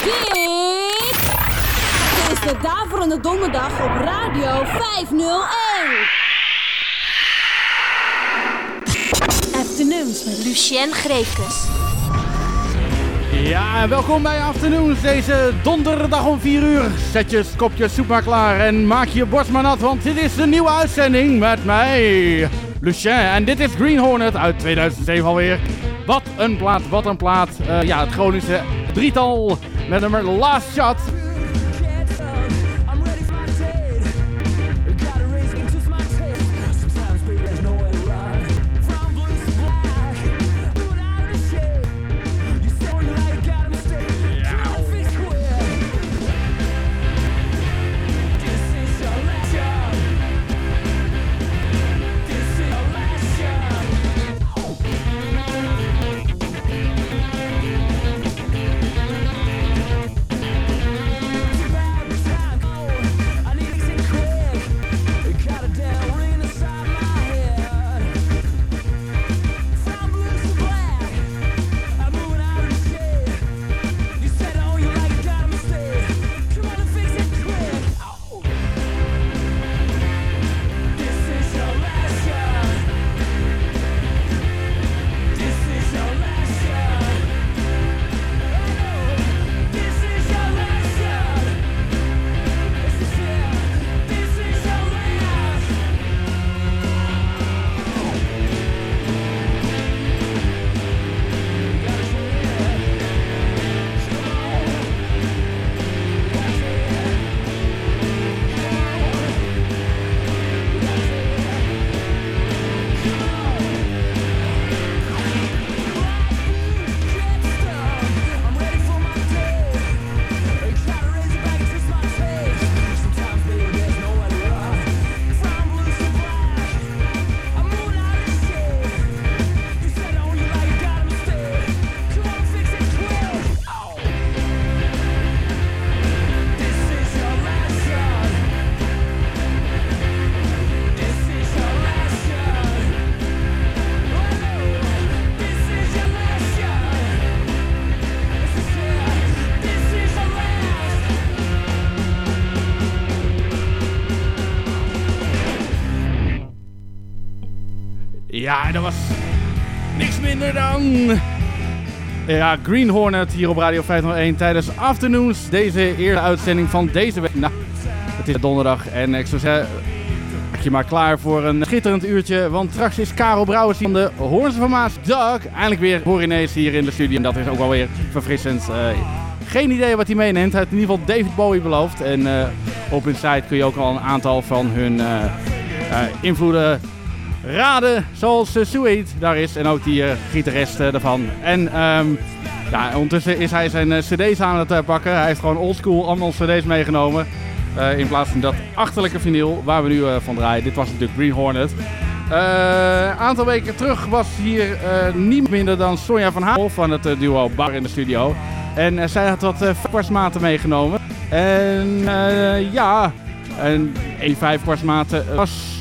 Dit is de Daverende Donderdag op Radio 501. Afternoons met Lucien Greefkes. Ja, welkom bij Afternoons deze donderdag om 4 uur. Zet je kopje soep maar klaar en maak je borst maar nat, want dit is de nieuwe uitzending met mij, Lucien. En dit is Green Hornet uit 2007 alweer. Wat een plaat, wat een plaat. Uh, ja, het Groningse drietal met nummer Last Shot. Ja, dat was niks minder dan... Ja, Green Hornet hier op Radio 501 tijdens Afternoons. Deze eerste uitzending van deze week. Nou, het is donderdag en ik zou zeggen... Maak je maar klaar voor een schitterend uurtje. Want straks is Karel Brouwers van de Hoornse van Maas. Eindelijk weer voor ineens hier in de studio. En dat is ook wel weer verfrissend. Uh, geen idee wat hij meeneemt. Hij heeft in ieder geval David Bowie beloofd. En uh, op hun site kun je ook al een aantal van hun uh, invloeden raden zoals uh, Sweet daar is en ook die uh, gitarist uh, ervan. En um, ja, ondertussen is hij zijn cd's aan het pakken. Hij heeft gewoon oldschool allemaal cd's meegenomen. in plaats van dat achterlijke vinyl waar we nu van draaien. Dit was natuurlijk Green Hornet. Een aantal weken terug was hier niemand minder dan Sonja van Haal van het duo Bar in de studio. En zij had wat kwartsmaten meegenomen. En ja, een 1,5 kwartsmaten was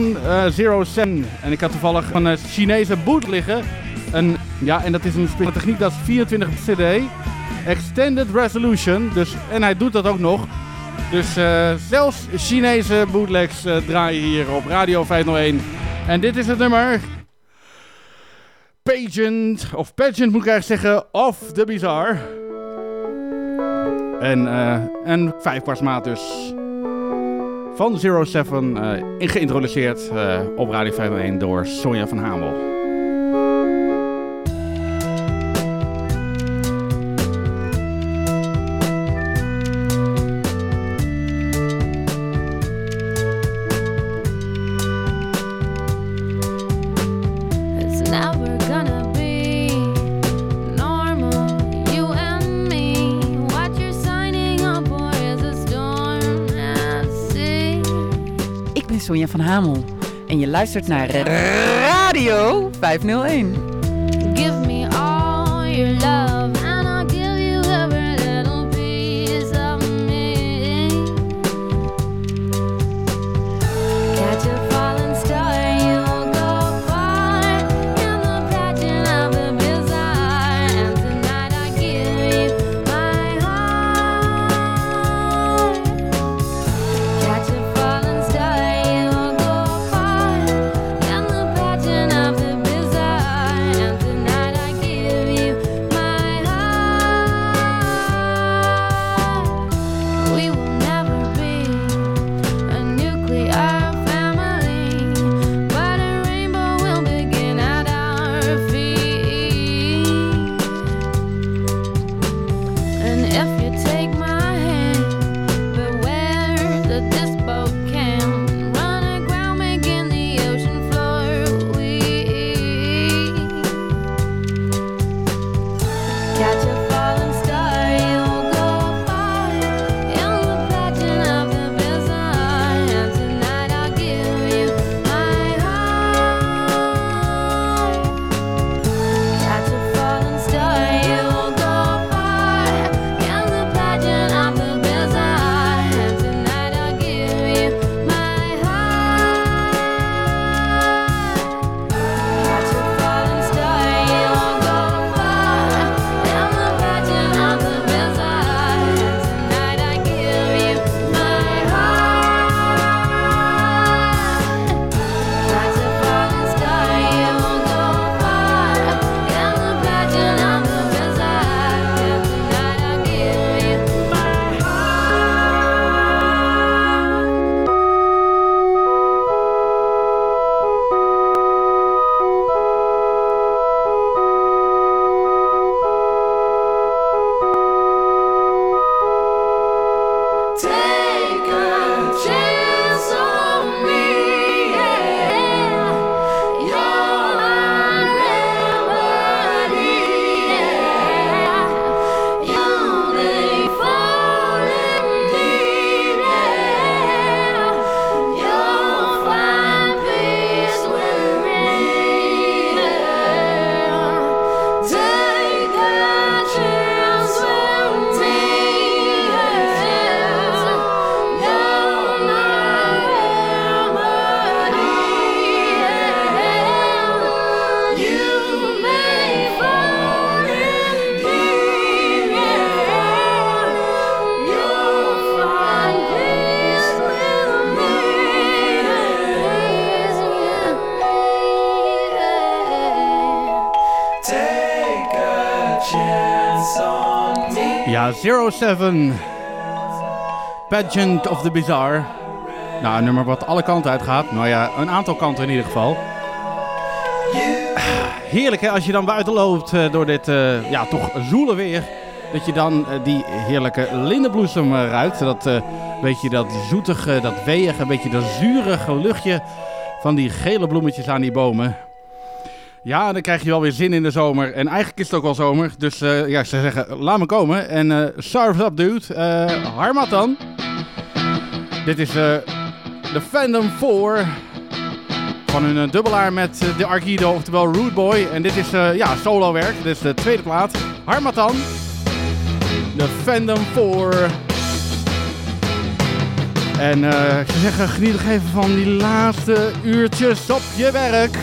uh, Zero Sen. En ik had toevallig een uh, Chinese boot liggen. En, ja, en dat is een techniek, dat is 24 CD. Extended Resolution. Dus, en hij doet dat ook nog. Dus uh, zelfs Chinese bootlegs draaien hier op Radio 501. En dit is het nummer... Pageant, of Pageant moet ik eigenlijk zeggen, of the Bizarre. En, en vijf kwartsmaat dus van Zero Seven uh, geïntroduceerd uh, op Radio 501 door Sonja van Hamel. En je luistert naar Radio 501. 07. Pageant of the Bizarre. Nou, een nummer wat alle kanten uit gaat. Nou ja, een aantal kanten in ieder geval. Heerlijk hè, als je dan buiten loopt uh, door dit uh, ja, toch zoele weer. Dat je dan uh, die heerlijke lindenbloesem ruikt. Dat beetje dat zoetige, dat weeige, een beetje dat zurige luchtje van die gele bloemetjes aan die bomen. Ja, dan krijg je wel weer zin in de zomer. En eigenlijk is het ook wel zomer. Dus uh, ja, ze zeggen, laat me komen. En uh, Sarve up, dude. Uh, Harmat dan. Dit is de Fandom 4 van hun dubbelaar met de Arkido, oftewel Rude Boy. En dit is ja, solo werk. Dit is de tweede plaat. Harmatan. De Fandom 4. En ze zeggen, geniet nog even van die laatste uurtjes op je werk.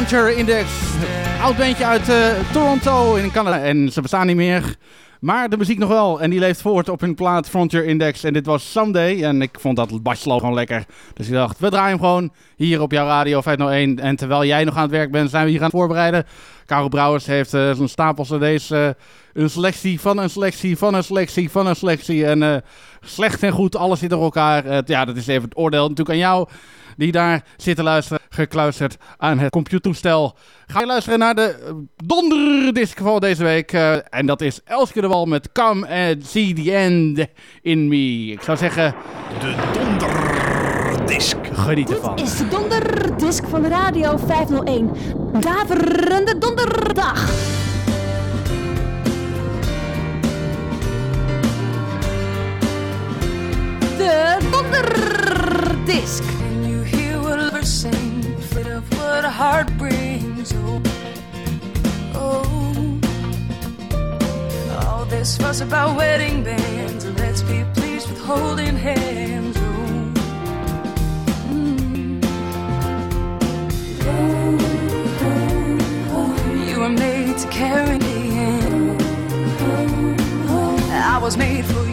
Frontier Index, oud bandje uit eh, Toronto in Canada. En ze bestaan niet meer, maar de muziek nog wel. En die leeft voort op hun plaat Frontier Index. En dit was Someday. En ik vond dat baslo gewoon lekker. Dus ik dacht, we draaien hem gewoon hier op jouw radio 501. En terwijl jij nog aan het werk bent, zijn we hier aan het voorbereiden. Karel Brouwers heeft eh, zo'n stapel cd's. eh, een selectie van een selectie van een selectie van een selectie. En slecht en goed, alles zit door elkaar. Ja, dat is even het oordeel natuurlijk aan jou die daar zitten luisteren, gekluisterd aan het computertoestel. Ga je luisteren naar de eh, donderdisc van deze week. eh, en dat is Elske de Wal met Come and See the End in Me. Ik zou zeggen, De donderdisc. geniet ervan. Dit is de donderdisc van Radio 501. Daverende donderdag. De donderdisc. Can you hear what what a heart brings. Oh, oh. All this fuss about wedding bands, and let's be pleased with holding hands. Oh. Mm. You were made to carry me in. I was made for you.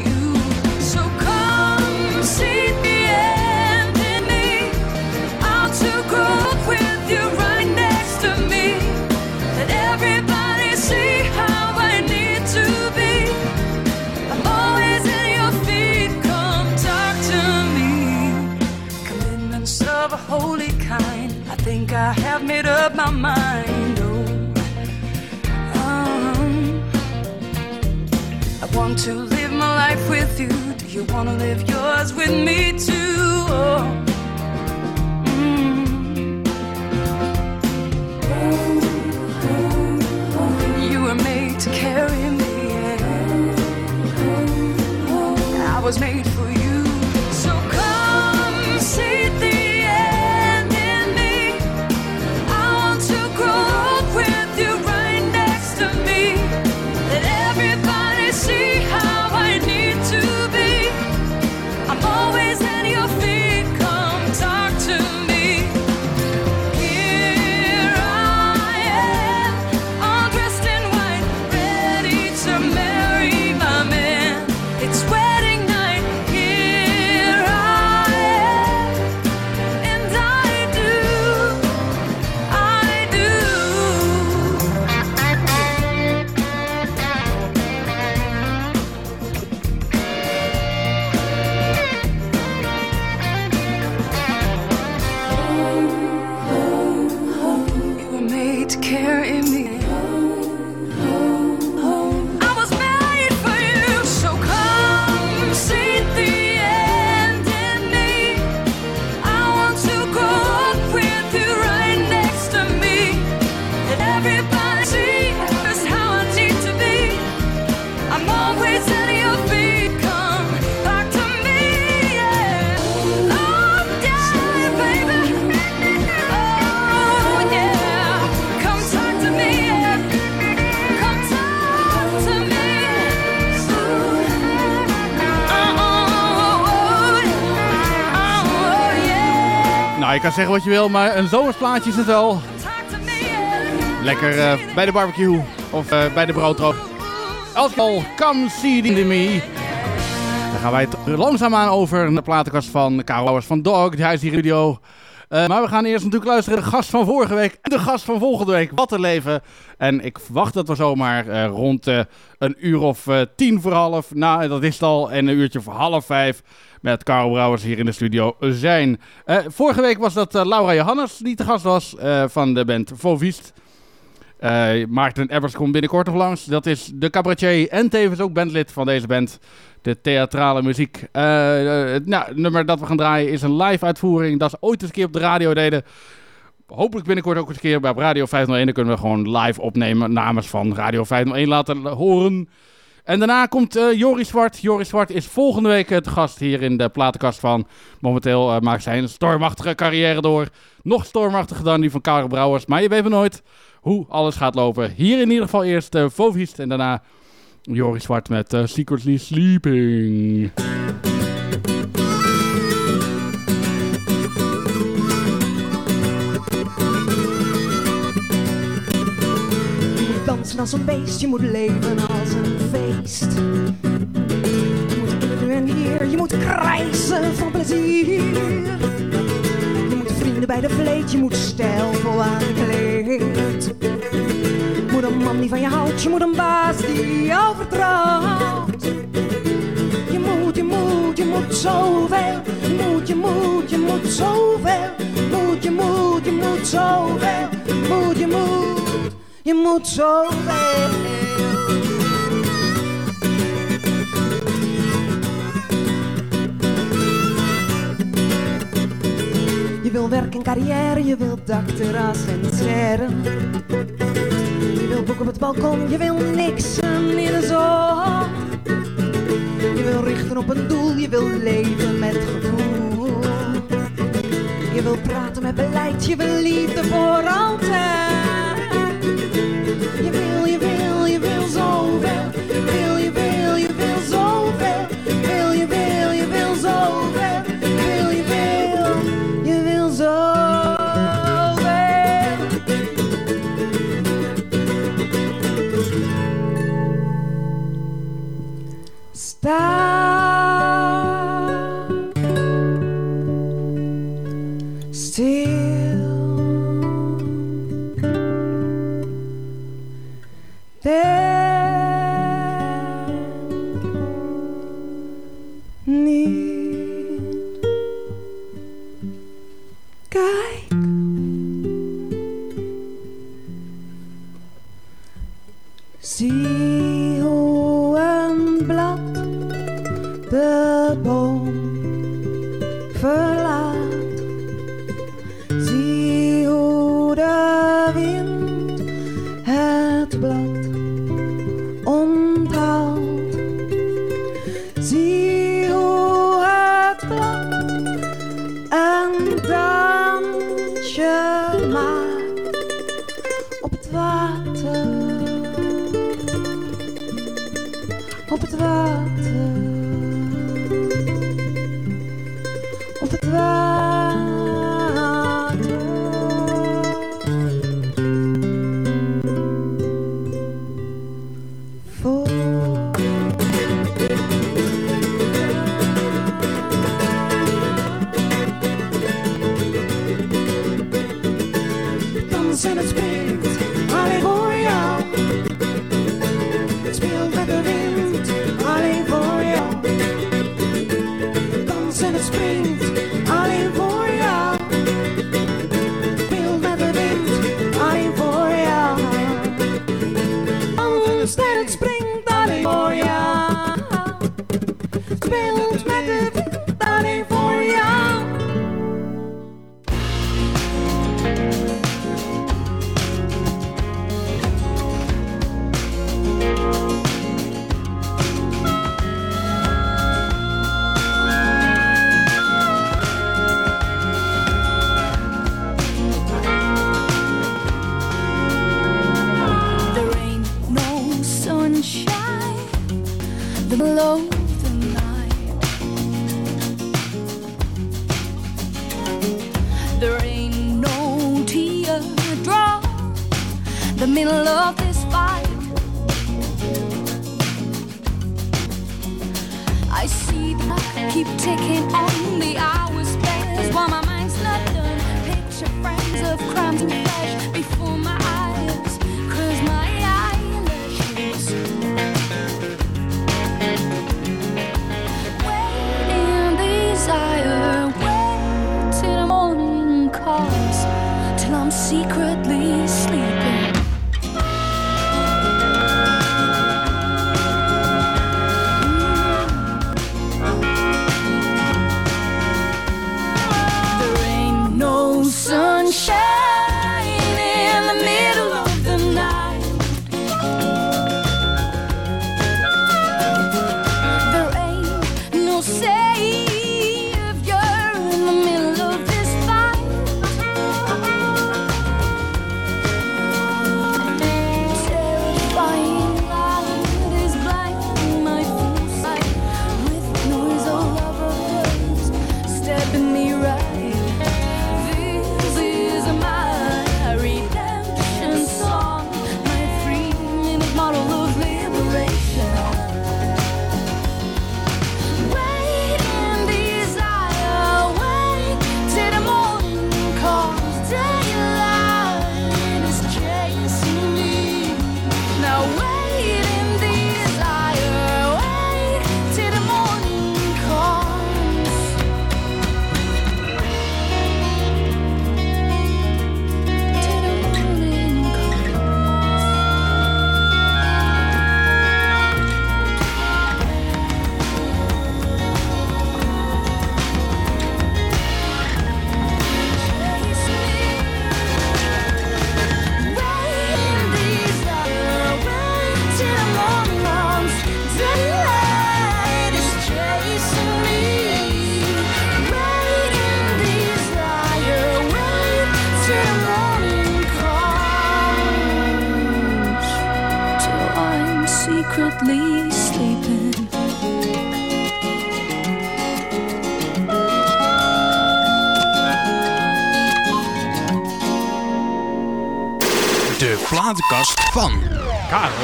I've made up my mind. Oh, um, I want to live my life with you. Do you want to live yours with me too? Oh. Mm-hmm. You were made to carry me. I was made je kan zeggen wat je wil, maar een zomersplaatje is het wel. Lekker eh, bij de barbecue of eh, bij de broodtroop. Als al, come see the me. Dan gaan wij het langzaamaan over naar de platenkast van Karel van Dog. Hij is de studio. Eh, maar we gaan eerst natuurlijk luisteren naar de gast van vorige week en de gast van volgende week. Wat een leven. En ik verwacht dat we zomaar eh, rond eh, een uur of tien voor half, nou dat is het al, en een uurtje voor half vijf met Karel Brouwers hier in de studio zijn. Eh, vorige week was dat eh, Laura Johannes die te gast was eh, van de band Vovist. Maarten Evers komt binnenkort nog langs. Dat is de cabaretier en tevens ook bandlid van deze band. De theatrale muziek. Het nou, nummer dat we gaan draaien is een live uitvoering. Dat ze ooit eens een keer op de radio deden. Hopelijk binnenkort ook eens een keer bij Radio 501. Dan kunnen we gewoon live opnemen. Namens van Radio 501 laten horen. En daarna komt eh, Joris Zwart. Joris Zwart is volgende week eh, te gast hier in de platenkast van. Momenteel eh, maakt zij een stormachtige carrière door. Nog stormachtiger dan die van Karel Brouwers. Maar je weet maar nooit hoe alles gaat lopen. Hier in ieder geval eerst uh, Vovist en daarna Joris Zwart met eh, Secretly Sleeping. Dansen als een beest, je moet leven als een Je moet nu en hier, je moet krijsen van plezier. Je moet vrienden bij de vleet, je moet stijlvol aangekleed. Je moet een man die van je houdt, je moet een baas die jou vertrouwt. Je moet, je moet, je moet zoveel. Je moet, je moet, je moet zoveel. Moet, je moet, je moet zoveel. Moet, je moet, je moet zoveel. Wil werk en carrière, je wil dakterras en sterren. Je wil boek op het balkon, je wil niksen in de zon. Je wil richten op een doel, je wil leven met gevoel. Je wil praten met beleid, je wil liefde voor altijd. Je wil, je wil, je wil zoveel. Je wil, Sta Oh. boy.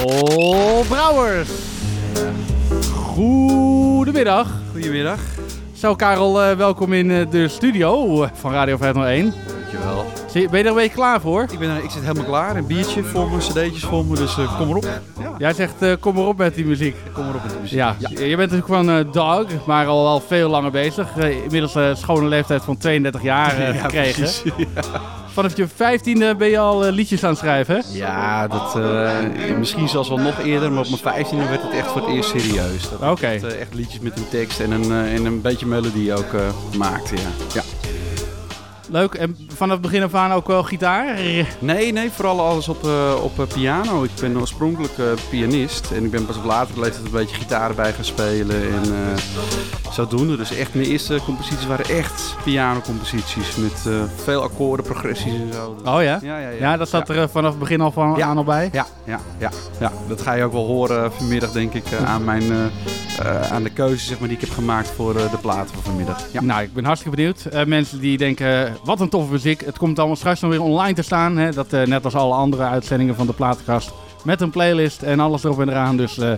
Karel Brouwers. Goedemiddag. Goedemiddag. Zo Karel, eh, welkom in eh, de studio van Radio 501. Dankjewel. Zie- Ben je er een beetje klaar voor? Ik, ben, er- ik zit helemaal klaar. Een biertje voor me, cd'tjes voor me, dus eh, kom erop. Ja, Jij zegt eh, kom maar op met die muziek. kom erop met de muziek. Ja, je bent natuurlijk van eh Dog, maar al wel veel langer bezig. Eh, inmiddels een schone leeftijd van 32 jaar eh, Ja, gekregen. Vanaf je 15e ben je al eh, liedjes aan het schrijven, hè? Ja, dat, eh, misschien zelfs wel nog eerder, maar op mijn vijftiende werd het echt voor het eerst serieus. Dat ik Oké. echt, eh, echt liedjes met een tekst en een, en een beetje melodie ook eh, maakte, ja. ja. Leuk. En vanaf het begin af aan ook wel gitaar? Nee, nee, vooral alles op, eh, op eh, piano. Ik ben oorspronkelijk eh, pianist en ik ben pas op latere leeftijd een beetje gitaar erbij gaan spelen en eh, zodoende. Dus echt mijn eerste composities waren echt pianocomposities met veel akkoorden, progressies en zo. Oh ja? Ja, ja, ja. Ja, dat zat er vanaf het begin al van aan al bij? Ja, ja, ja, ja, dat ga je ook wel horen vanmiddag, denk ik, aan, mijn, aan de keuze zeg maar, die ik heb gemaakt voor de platen van vanmiddag. Ja. Nou, ik ben hartstikke benieuwd. Mensen die denken, wat een toffe muziek. Het komt allemaal straks nog weer online te staan. Hè? Dat, eh, net als alle andere uitzendingen van de platenkast. Met een playlist en alles erop en eraan. Dus eh,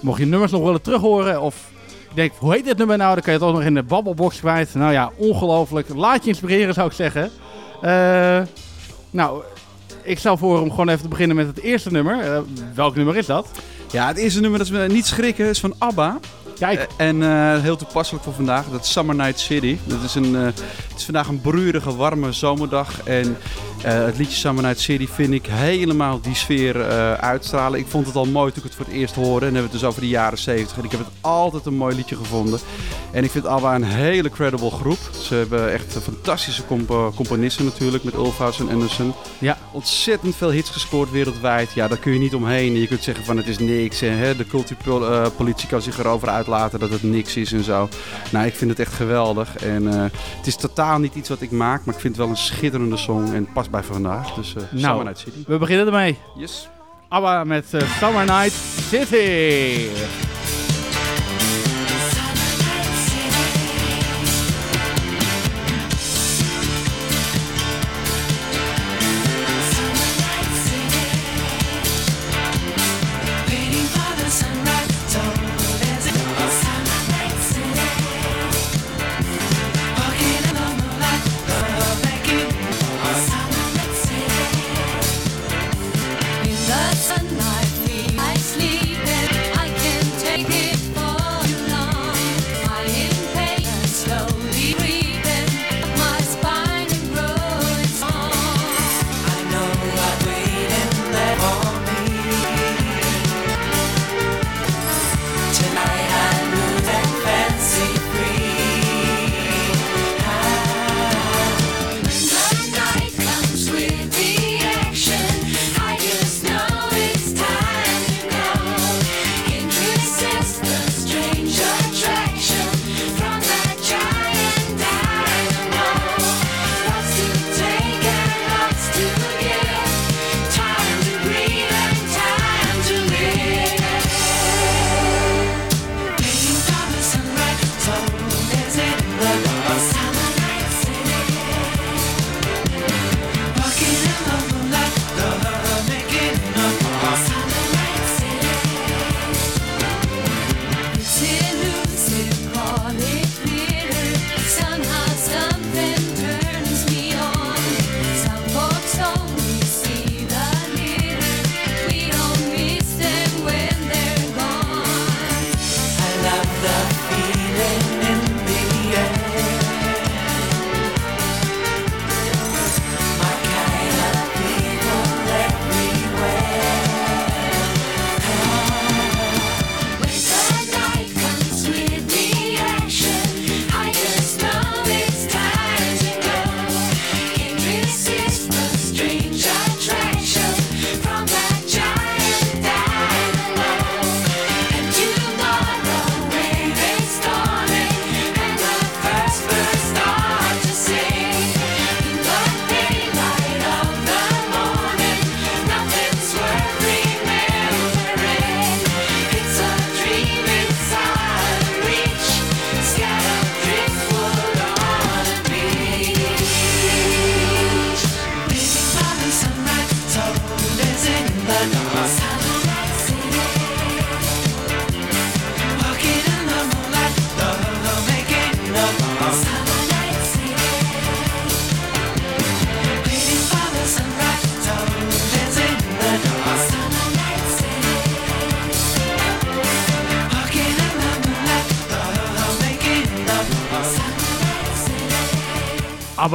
mocht je nummers nog willen terughoren of je denkt, hoe heet dit nummer nou? Dan kan je het ook nog in de babbelbox kwijt. Nou ja, ongelooflijk. Laat je inspireren zou ik zeggen. Eh, nou, ik stel voor om gewoon even te beginnen met het eerste nummer. Welk nummer is dat? ja, het eerste nummer dat is niet schrikken is van ABBA. Kijk, Eh, En eh, heel toepasselijk voor vandaag, dat is Summer Night City. Dat is een, eh, het is vandaag een broeierige, warme zomerdag. En het liedje Summer Night City vind ik helemaal die sfeer uitstralen. Ik vond het al mooi toen ik het voor het eerst hoorde. En dan hebben we het dus over de jaren 70. En ik heb het altijd een mooi liedje gevonden. En ik vind ABBA een hele credible groep. Ze hebben echt fantastische comp- componisten natuurlijk, met Ulfhaus en Anderson. Ja. Ontzettend veel hits gescoord wereldwijd. Ja, daar kun je niet omheen. Je kunt zeggen van het is niks. En hè, de cultuurpolitie kan zich erover uitlaten dat het niks is en zo. Nou, ik vind het echt geweldig. En eh, het is totaal niet iets wat ik maak, maar ik vind het wel een schitterende song. En het past bij vandaag. Dus Nou. Summer Night City. we beginnen ermee. Yes. ABBA met eh, Summer Night City.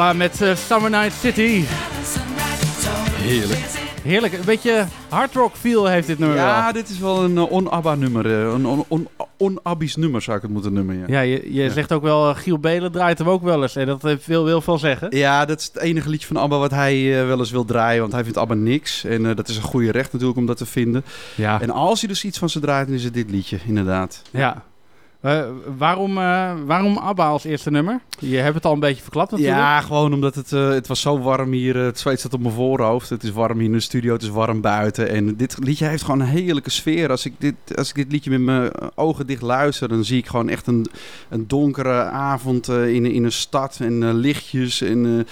Met eh, Summer Night City. Heerlijk. Heerlijk. Een beetje hard rock feel heeft dit nummer wel. Ja, dit is wel een uh, on-ABBA nummer. eh, Een on- on- on-Abbies nummer, zou ik het moeten noemen. Ja. Ja, je, je zegt ook wel, Giel Belen draait hem ook wel eens. En dat heeft veel, wil veel zeggen. Ja, dat is het enige liedje van ABBA wat hij wel eens wil draaien. Want hij vindt ABBA niks. En dat is een goede recht natuurlijk om dat te vinden. Ja. En als hij dus iets van ze draait, dan is het dit liedje, inderdaad. ja. Eh, waarom, eh, waarom ABBA als eerste nummer? Je hebt het al een beetje verklapt natuurlijk. Ja, gewoon omdat het, eh, het was zo warm hier. Het zweet staat op mijn voorhoofd. Het is warm hier in de studio, het is warm buiten. En dit liedje heeft gewoon een heerlijke sfeer. Als ik dit, als ik dit liedje met mijn ogen dicht luister, dan zie ik gewoon echt een, een donkere avond in, in een stad. En lichtjes. En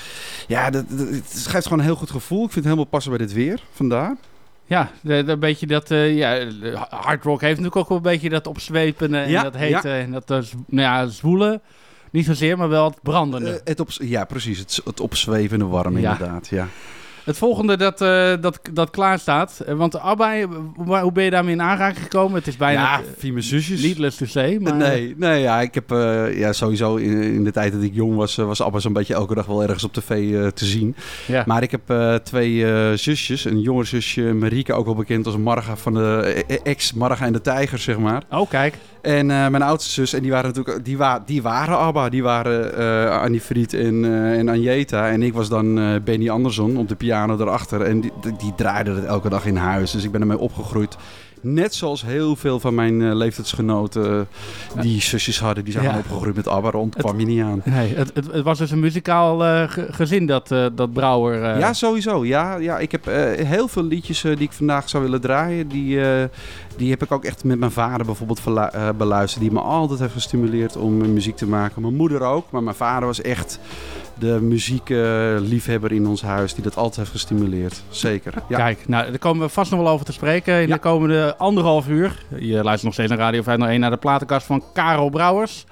ja, dat- het geeft gewoon een heel goed gevoel. Ik vind het helemaal passen bij dit weer, vandaar. Ja, een beetje dat... eh ja, hard rock heeft natuurlijk ook wel een beetje dat opzwepende en Ja, dat hete en dat eh, nou ja, zwoele. Niet zozeer, maar wel het brandende. Eh, het op, ja, precies. Het, het opzwevende warm, Ja. inderdaad. Ja. Het volgende dat, eh, dat, dat klaar staat. eh, Want ABBA, eh, hoe ben je daarmee in aanraking gekomen? Het is bijna ja, eh, via mijn zusjes. needless to say. Maar, Nee, nee ja, ik heb eh, ja, sowieso in, in de tijd dat ik jong was, eh, was ABBA zo'n beetje elke dag wel ergens op tv eh, te zien. Ja. Maar ik heb eh, twee eh, zusjes. Een jongere zusje, Marieke, ook wel bekend als Marga van de eh, ex Marga en de Tijger, zeg maar. Oh, kijk. En eh, mijn oudste zus, en die waren natuurlijk, die, wa die waren ABBA. Die waren eh Annie Fried en, eh en Anjeta. En ik was dan eh, Benny Andersson op de piano erachter. En die, die, draaiden het elke dag in huis. Dus ik ben ermee opgegroeid. Net zoals heel veel van mijn eh, leeftijdsgenoten eh, die zusjes hadden. Die zijn Ja. opgegroeid met ABBA. Rond kwam je niet aan. Nee, het, het, het was dus een muzikaal eh, ge- gezin, dat, dat Brouwer. Ja, sowieso. Ja, ja, ik heb heel veel liedjes die ik vandaag zou willen draaien. Die, die heb ik ook echt met mijn vader bijvoorbeeld beluisterd. Die me altijd heeft gestimuleerd om muziek te maken. Mijn moeder ook. Maar mijn vader was echt de muziekliefhebber in ons huis. Die dat altijd heeft gestimuleerd. Zeker. Ja. Kijk, nou, daar komen we vast nog wel over te spreken in Ja. de komende anderhalf uur. Je luistert nog steeds naar Radio 501 naar de platenkast van Karel Brouwers.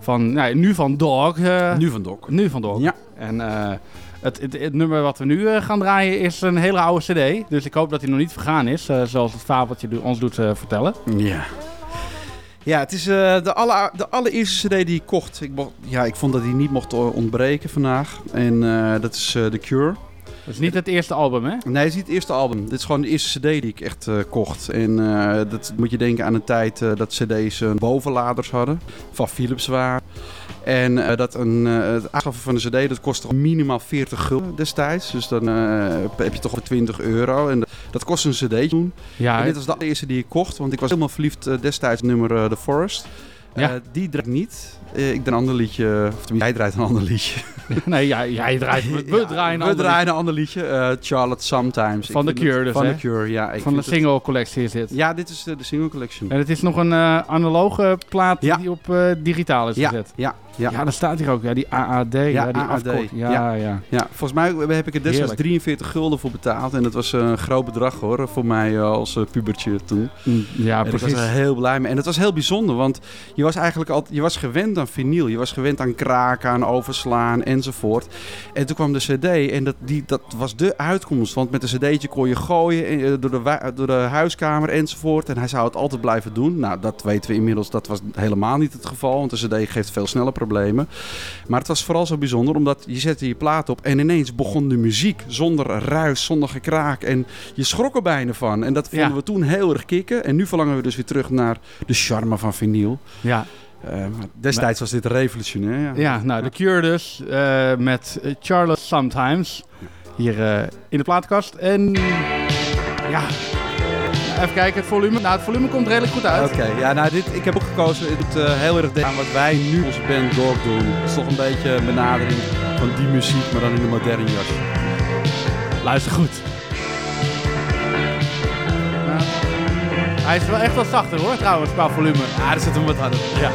Van, nou, nu van Dog. eh, Nu van Dok. nu van Dog. Ja. En eh, het, het, het nummer wat we nu eh, gaan draaien is een hele oude cd. Dus ik hoop dat hij nog niet vergaan is, zoals het fabeltje ons doet vertellen. Ja. Ja, het is eh, de, alle, de allereerste cd die ik kocht. Ik, ja, ik vond dat die niet mocht eh, ontbreken vandaag. En eh, dat is eh The Cure. Dat is niet het eerste album, hè? Nee, het is niet het eerste album. Dit is gewoon de eerste cd die ik echt eh, kocht. En eh, dat moet je denken aan een tijd eh, dat cd's bovenladers hadden. Van Philips waren. En dat een, het aanschaffen van een cd, dat kostte minimaal 40 gulden destijds. Dus dan heb je toch wel 20 euro. En dat, kostte een cd toen. Ja, en dit was de allereerste die ik kocht. Want ik was helemaal verliefd destijds nummer The Forest. Ja. Eh, die draait niet. Eh, ik draai een ander liedje. Of tenminste, hij draait een ander liedje. nee, ja, jij draait, we, we Ja, draaien een we ander draaien een ander liedje. eh, Charlotte Sometimes. Van Ik vind Cure het- dus, Van hè? The Cure, ja. Ik van de het- single collectie is dit. Ja, dit is de single collection. En het is nog een analoge plaat Ja. die op digitaal is Ja, gezet. ja, ja. Ja, daar staat hier ook. Ja, die AAD. Ja, die AAD. Ja, ja. ja. Ja, volgens mij heb ik er destijds Heerlijk. 43 gulden voor betaald. En dat was eh, een groot bedrag hoor, voor mij eh, als eh, pubertje toen. Mm, Ja, en ik was precies. er heel blij mee. En het was heel bijzonder, want je was eigenlijk al, je was gewend aan vinyl. Je was gewend aan kraken, aan overslaan enzovoort. En toen kwam de cd en dat, die, dat was de uitkomst. Want met een cd'tje kon je gooien door, de, door de huiskamer enzovoort. En hij zou het altijd blijven doen. Nou, dat weten we inmiddels. Dat was helemaal niet het geval, want de cd geeft veel sneller problemen. Maar het was vooral zo bijzonder, omdat je zette je plaat op en ineens begon de muziek zonder ruis, zonder gekraak. En je schrok er bijna van. En dat vonden Ja. we toen heel erg kicken. En nu verlangen we dus weer terug naar de charme van vinyl. Ja. Eh, destijds was dit revolutionair. Ja. ja, nou, The Cure dus. eh, met eh, Charlotte Sometimes. Hier in de plaatkast. En ja, even kijken, het volume. Nou, het volume komt redelijk goed uit. Oké, ja, nou, dit, ik heb ook gekozen. Het doet eh, heel erg denken aan wat wij nu onze band Dog doen. Het is toch een beetje een benadering van die muziek, maar dan in de moderne jas. Luister goed. Ja. Hij is wel echt wat zachter hoor, trouwens, qua volume. Ja, daar zitten we wat harder. Ja.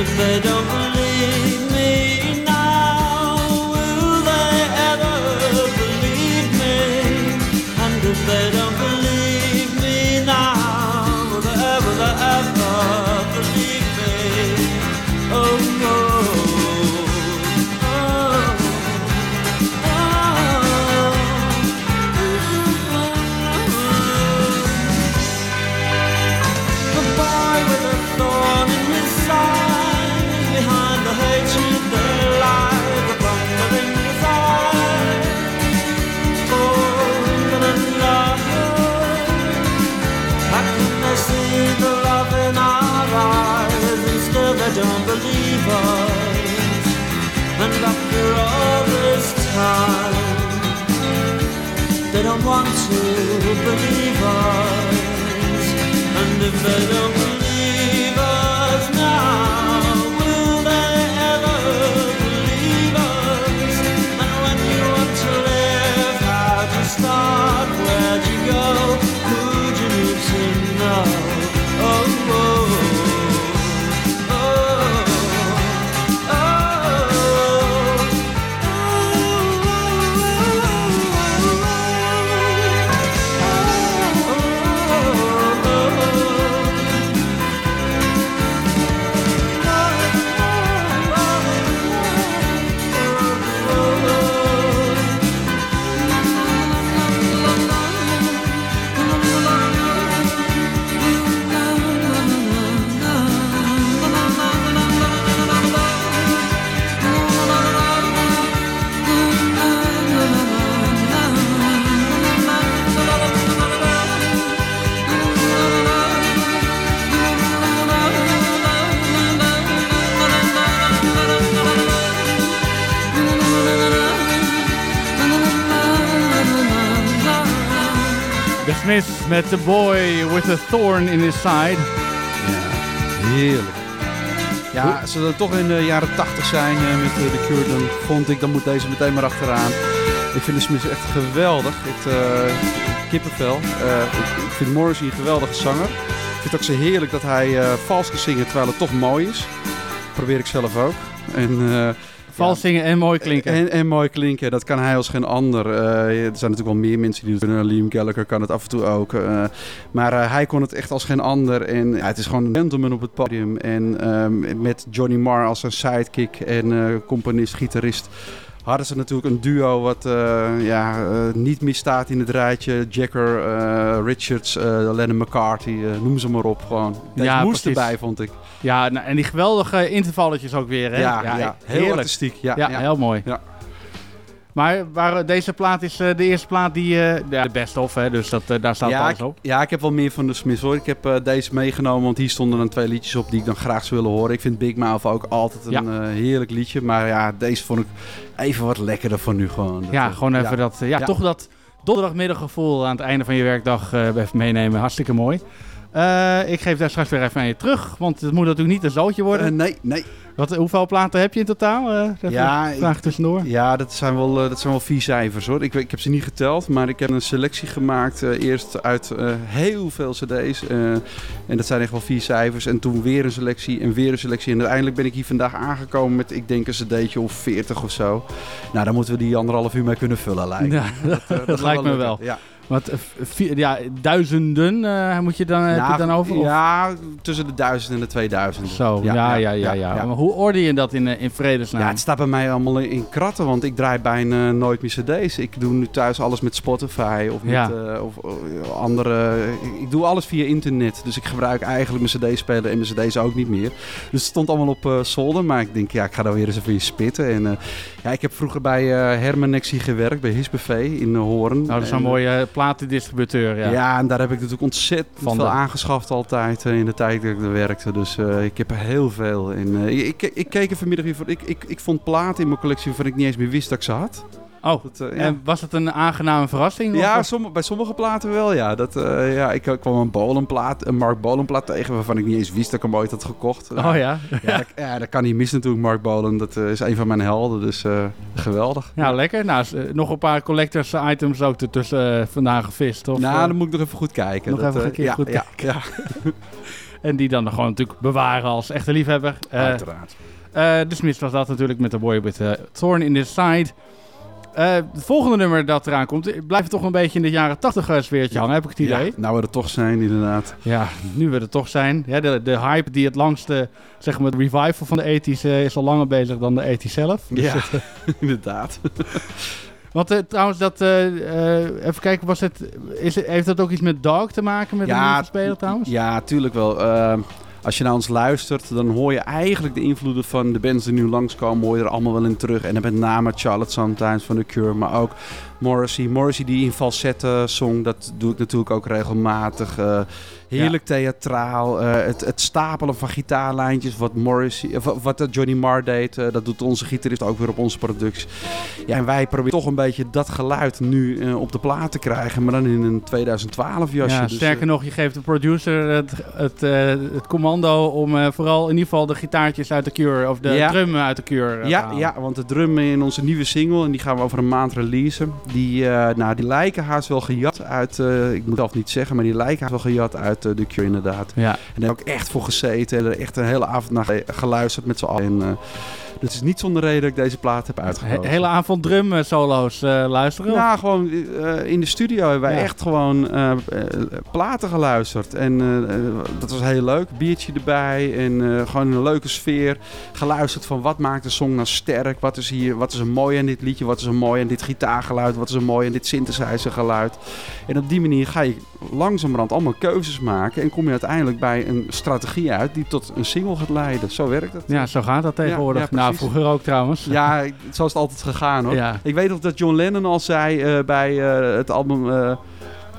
If they don't believe believe us? And after all this time, they don't want to believe us. And if they don't met The Boy with a Thorn in His Side. Heerlijk. Ja, als we dan toch in de jaren 80 zijn eh, met eh, de Cure, dan vond ik, dan moet deze meteen maar achteraan. Ik vind de Smiths echt geweldig. Het, eh, kippenvel. Eh, ik, ik vind Morrissey een geweldige zanger. Ik vind het ook zo heerlijk dat hij eh, vals kan zingen terwijl het toch mooi is. probeer ik zelf ook. En, eh, Vals zingen en mooi klinken. En, en mooi klinken, dat kan hij als geen ander. Eh, er zijn natuurlijk wel meer mensen die het kunnen. Liam Gallagher kan het af en toe ook. eh, maar eh, hij kon het echt als geen ander. En het is gewoon een gentleman op het podium. En ehm, met Johnny Marr als zijn sidekick en componist, gitarist... hadden ze natuurlijk een duo wat eh, ja, eh, niet misstaat in het rijtje. Jacker, eh, Richards, Lennon McCarthy, noem ze maar op. Gewoon. Ja, moest precies. erbij, vond ik. Ja, nou, en die geweldige intervalletjes ook weer. Hè? Ja, ja, heel heerlijk. artistiek. Ja. heel mooi. Ja. Maar waar, deze plaat is eh, de eerste plaat die... eh, ja, de best of, hè? Dus dat, eh, daar staat ja, alles ik, op. ja, ik heb wel meer van de Smiths hoor. Ik heb eh, deze meegenomen, want hier stonden dan twee liedjes op die ik dan graag zou willen horen. Ik vind Big Mouth ook altijd een Ja. eh, heerlijk liedje. Maar ja, deze vond ik even wat lekkerder voor nu gewoon. Dat, Ja, eh, gewoon even dat... eh, Ja, toch dat donderdagmiddaggevoel aan het einde van je werkdag eh, even meenemen. Hartstikke mooi. Eh, ik geef daar straks weer even aan je terug, want het moet natuurlijk niet een zootje worden. Eh, nee, nee. Wat, hoeveel platen heb je in totaal? Eh, Ja, vraag ik- tussendoor. Ja, dat zijn wel, dat zijn wel vier cijfers hoor. Ik, ik heb ze niet geteld, maar ik heb een selectie gemaakt. eerst uit heel veel cd's. en dat zijn echt wel vier cijfers. En toen weer een selectie en weer een selectie. En uiteindelijk ben ik hier vandaag aangekomen met, ik denk een cd'tje of 40 of zo. Nou, dan moeten we die anderhalf uur mee kunnen vullen lijkt me. Ja, dat, dat lijkt me lukken. wel. Ja. Want eh, vier- ja, duizenden eh, moet je dan, heb je Nou, dan over? of- Ja, tussen de 1000 en de 2000. Zo, ja, ja, ja. ja, Maar hoe orde je dat in, eh, in vredesnaam? Ja, het staat bij mij allemaal in kratten, want ik draai bijna nooit meer cd's. Ik doe nu thuis alles met Spotify of met Ja. eh, of, eh, andere... Ik, doe alles via internet, dus ik gebruik eigenlijk mijn cd-speler en mijn cd's ook niet meer. Dus het stond allemaal op eh, zolder, maar ik denk, ja, ik ga daar weer eens even in spitten. En eh, ja, ik heb vroeger bij eh Hermanexie gewerkt, bij Hisbuffet in uh, Hoorn. Nou, dat is En, een mooie eh, platendistributeur, ja. ja. en daar heb ik natuurlijk ontzettend Van veel de- aangeschaft altijd eh, in de tijd dat ik er werkte. Dus eh, ik heb er heel veel. En, eh, ik, ik, ik keek er vanmiddag weer voor. Ik, ik, ik vond platen in mijn collectie waarvan ik niet eens meer wist dat ik ze had. Oh, Dat, eh, ja. en was het een aangename verrassing? Ja, somm- bij sommige platen wel, ja. Dat, eh, ja ik, ik kwam een Bolenplaat, een Mark Bolenplaat tegen waarvan ik niet eens wist dat ik hem ooit had gekocht. Oh ja? Ja, dat, ja, dat kan niet mis natuurlijk, Mark Bolen. Dat eh, is een van mijn helden, dus eh, geweldig. Ja, lekker. Nou, eh, nog een paar collectors items ook ertussen eh, vandaan gevist. Of, nou, eh, dan moet ik nog even goed kijken. nog Dat, even eh, een keer ja, goed ja, ja, En die dan gewoon natuurlijk bewaren als echte liefhebber. Eh, uiteraard. eh, de Smiths was dat natuurlijk met The Boy with a Thorn in His Side. Eh, het volgende nummer dat eraan komt, eh, blijft toch een beetje in de jaren 80 eh, sfeertje hangen, heb ik het idee. Ja, nou we er toch zijn, inderdaad. Ja, nu we er toch zijn. Ja, de, de hype die het langste, zeg maar, de revival van de 80s eh, is al langer bezig dan de 80s zelf. Dus Ja, het, inderdaad. want trouwens, dat, even kijken, was het, is het, heeft dat ook iets met Dog te maken met de nieuwe speler trouwens? Ja, tuurlijk wel. Als je naar ons luistert, dan hoor je eigenlijk de invloeden van de bands die nu langskomen, hoor je er allemaal wel in terug. En dan met name Charlotte Sometimes van The Cure, maar ook Morrissey. Morrissey die in falsette zong, dat doe ik natuurlijk ook regelmatig. Eh, heerlijk theatraal. Eh, het, het stapelen van gitaarlijntjes, wat, Morrissey, of wat eh, Johnny Marr deed, dat doet onze gitarist ook weer op onze producties. Ja, en wij proberen toch een beetje dat geluid nu op de plaat te krijgen, maar dan in een 2012 jasje. Ja, Dus, sterker nog, je geeft de producer het, het, het commando om vooral in ieder geval de gitaartjes uit de Cure, of de Ja. drum uit de Cure Ja, ja, want de drum in onze nieuwe single, en die gaan we over een maand releasen. Die, eh, nou, die lijken haast wel gejat uit, eh, ik moet het zelf niet zeggen, maar die lijken haast wel gejat uit eh, de Cure inderdaad. Ja. En daar heb ik echt voor gezeten en er echt een hele avond naar ge- geluisterd met z'n allen. En, eh, het is niet zonder reden dat ik deze plaat heb He- uitgekozen. hele avond drum eh, solo's eh, luisteren. Ja, gewoon eh, in de studio hebben wij Ja. echt gewoon platen geluisterd. En dat was heel leuk. Biertje erbij en gewoon een leuke sfeer. Geluisterd van wat maakt de song nou sterk? Wat is hier, wat is er mooi aan dit liedje? Wat is er mooi aan dit gitaargeluid? Wat is er mooi aan dit synthesizergeluid? En op die manier ga je langzamerhand allemaal keuzes maken. En kom je uiteindelijk bij een strategie uit die tot een single gaat leiden. Zo werkt het. Ja, zo gaat dat tegenwoordig. ja, nou, precies. vroeger ook trouwens. Ja, zo is het altijd gegaan hoor. Ja. Ik weet nog dat John Lennon al zei eh, bij eh, het album, eh,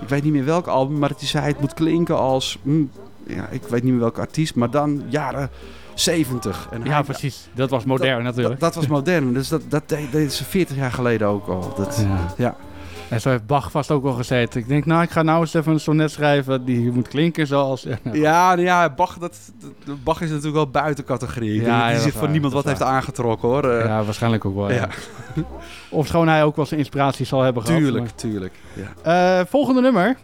ik weet niet meer welk album, maar dat hij zei het moet klinken als, hm, ja, ik weet niet meer welke artiest, maar dan jaren 70. En Ja, hij- precies. Dat was modern natuurlijk. Dat, dat was modern, dus dat, dat deed ze 40 jaar geleden ook al. Dat, Ja. ja. En zo heeft Bach vast ook wel gezeten. Ik denk, nou, ik ga nou eens even een sonnet schrijven die moet klinken zoals... Ja, ja, Bach, dat, dat- Bach is natuurlijk wel buiten categorie. Ja, hij dat zich is van niemand wat is heeft aangetrokken hoor. Eh, Ja, waarschijnlijk ook wel. Ja. ja. Of schoon hij ook wel zijn inspiratie zal hebben gehad. tuurlijk, tuurlijk. Ja. Eh, volgende nummer.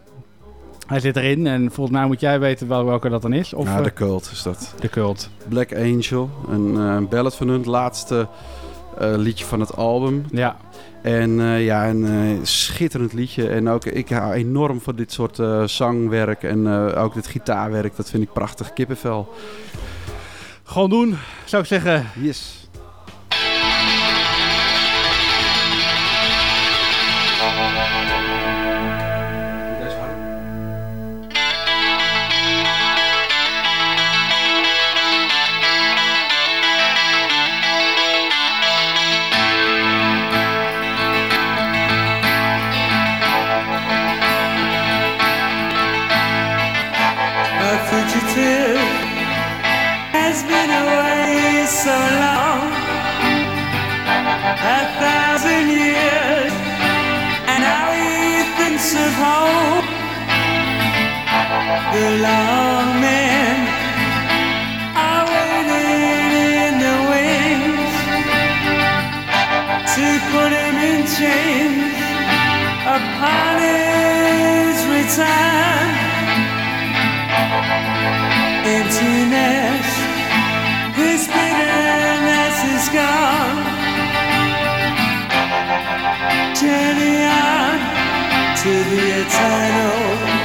Hij zit erin en volgens mij moet jij weten wel welke dat dan is. Of ja, eh, de cult is dat. de cult. Black Angel, een eh, ballad van hun, het laatste eh, liedje van het album. Ja, En eh, ja, een eh, schitterend liedje. En ook, ik hou enorm van dit soort eh, zangwerk en ook dit gitaarwerk. Dat vind ik prachtig. Kippenvel. gewoon doen, zou ik zeggen. Yes. Journey on to the eternal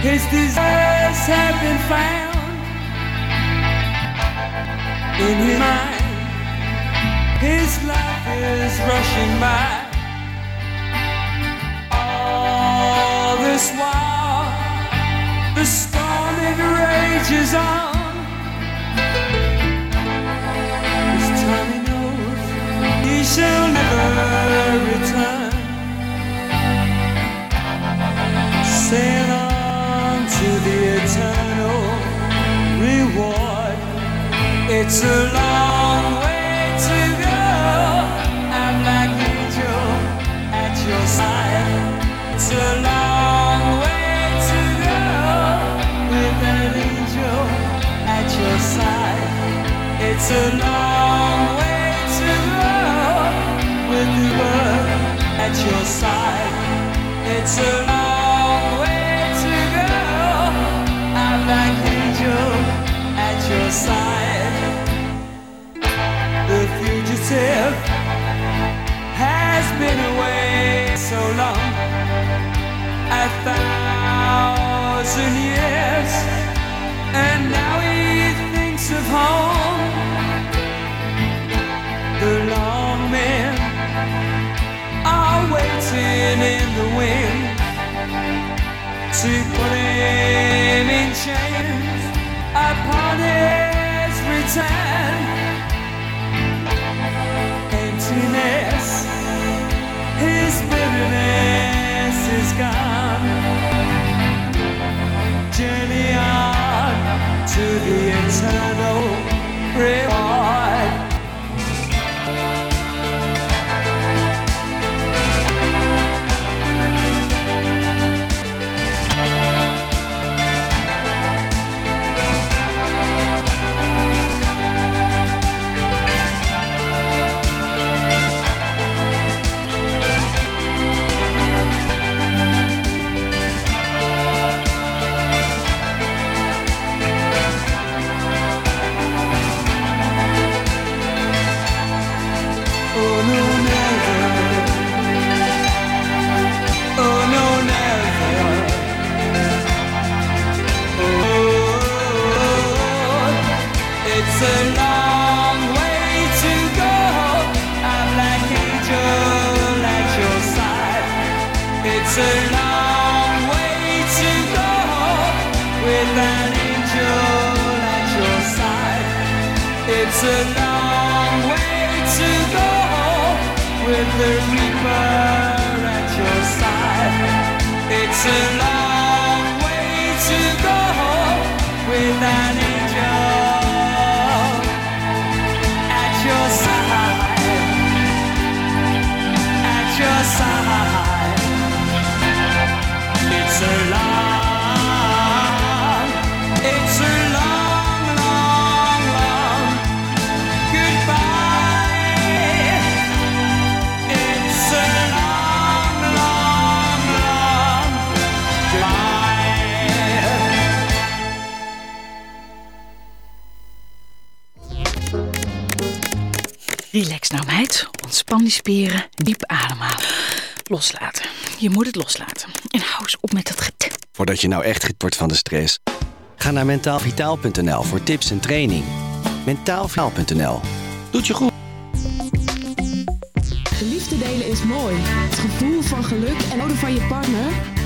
His desires have been found in his mind. His life is rushing by. All this while the storm it rages on. This time he knows he shall never return. Sail on the eternal reward. It's a long way to go. I'm like angel at your side. It's a long way to go with an angel at your side. It's a long way to go with the bird at your side. It's a The fugitive has been away so long, a thousand years, and now he thinks of home. The long men are waiting in the wind to put him in chains upon his return. Emptiness, his bitterness is gone. Journey on to the eternal reward. Meid, ontspan die spieren, diep ademhalen. Loslaten. Je moet het loslaten. En hou eens op met dat get. Voordat je nou echt git wordt van de stress. Ga naar mentaalvitaal.nl voor tips en training. Mentaalvitaal.nl. Doet je goed. Liefde delen is mooi. Het gevoel van geluk en houden van je partner,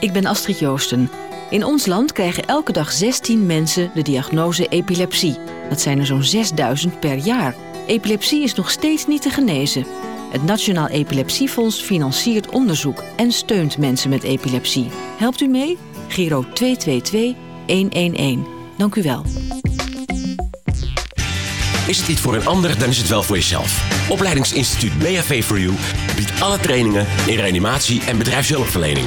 Ik ben Astrid Joosten. In ons land krijgen elke dag 16 mensen de diagnose epilepsie. Dat zijn er zo'n 6000 per jaar. Epilepsie is nog steeds niet te genezen. Het Nationaal Epilepsiefonds financiert onderzoek en steunt mensen met epilepsie. Helpt u mee? Giro 222 111. Dank u wel. Is het iets voor een ander, dan is het wel voor jezelf. Opleidingsinstituut BHV for You biedt alle trainingen in reanimatie en bedrijfshulpverlening.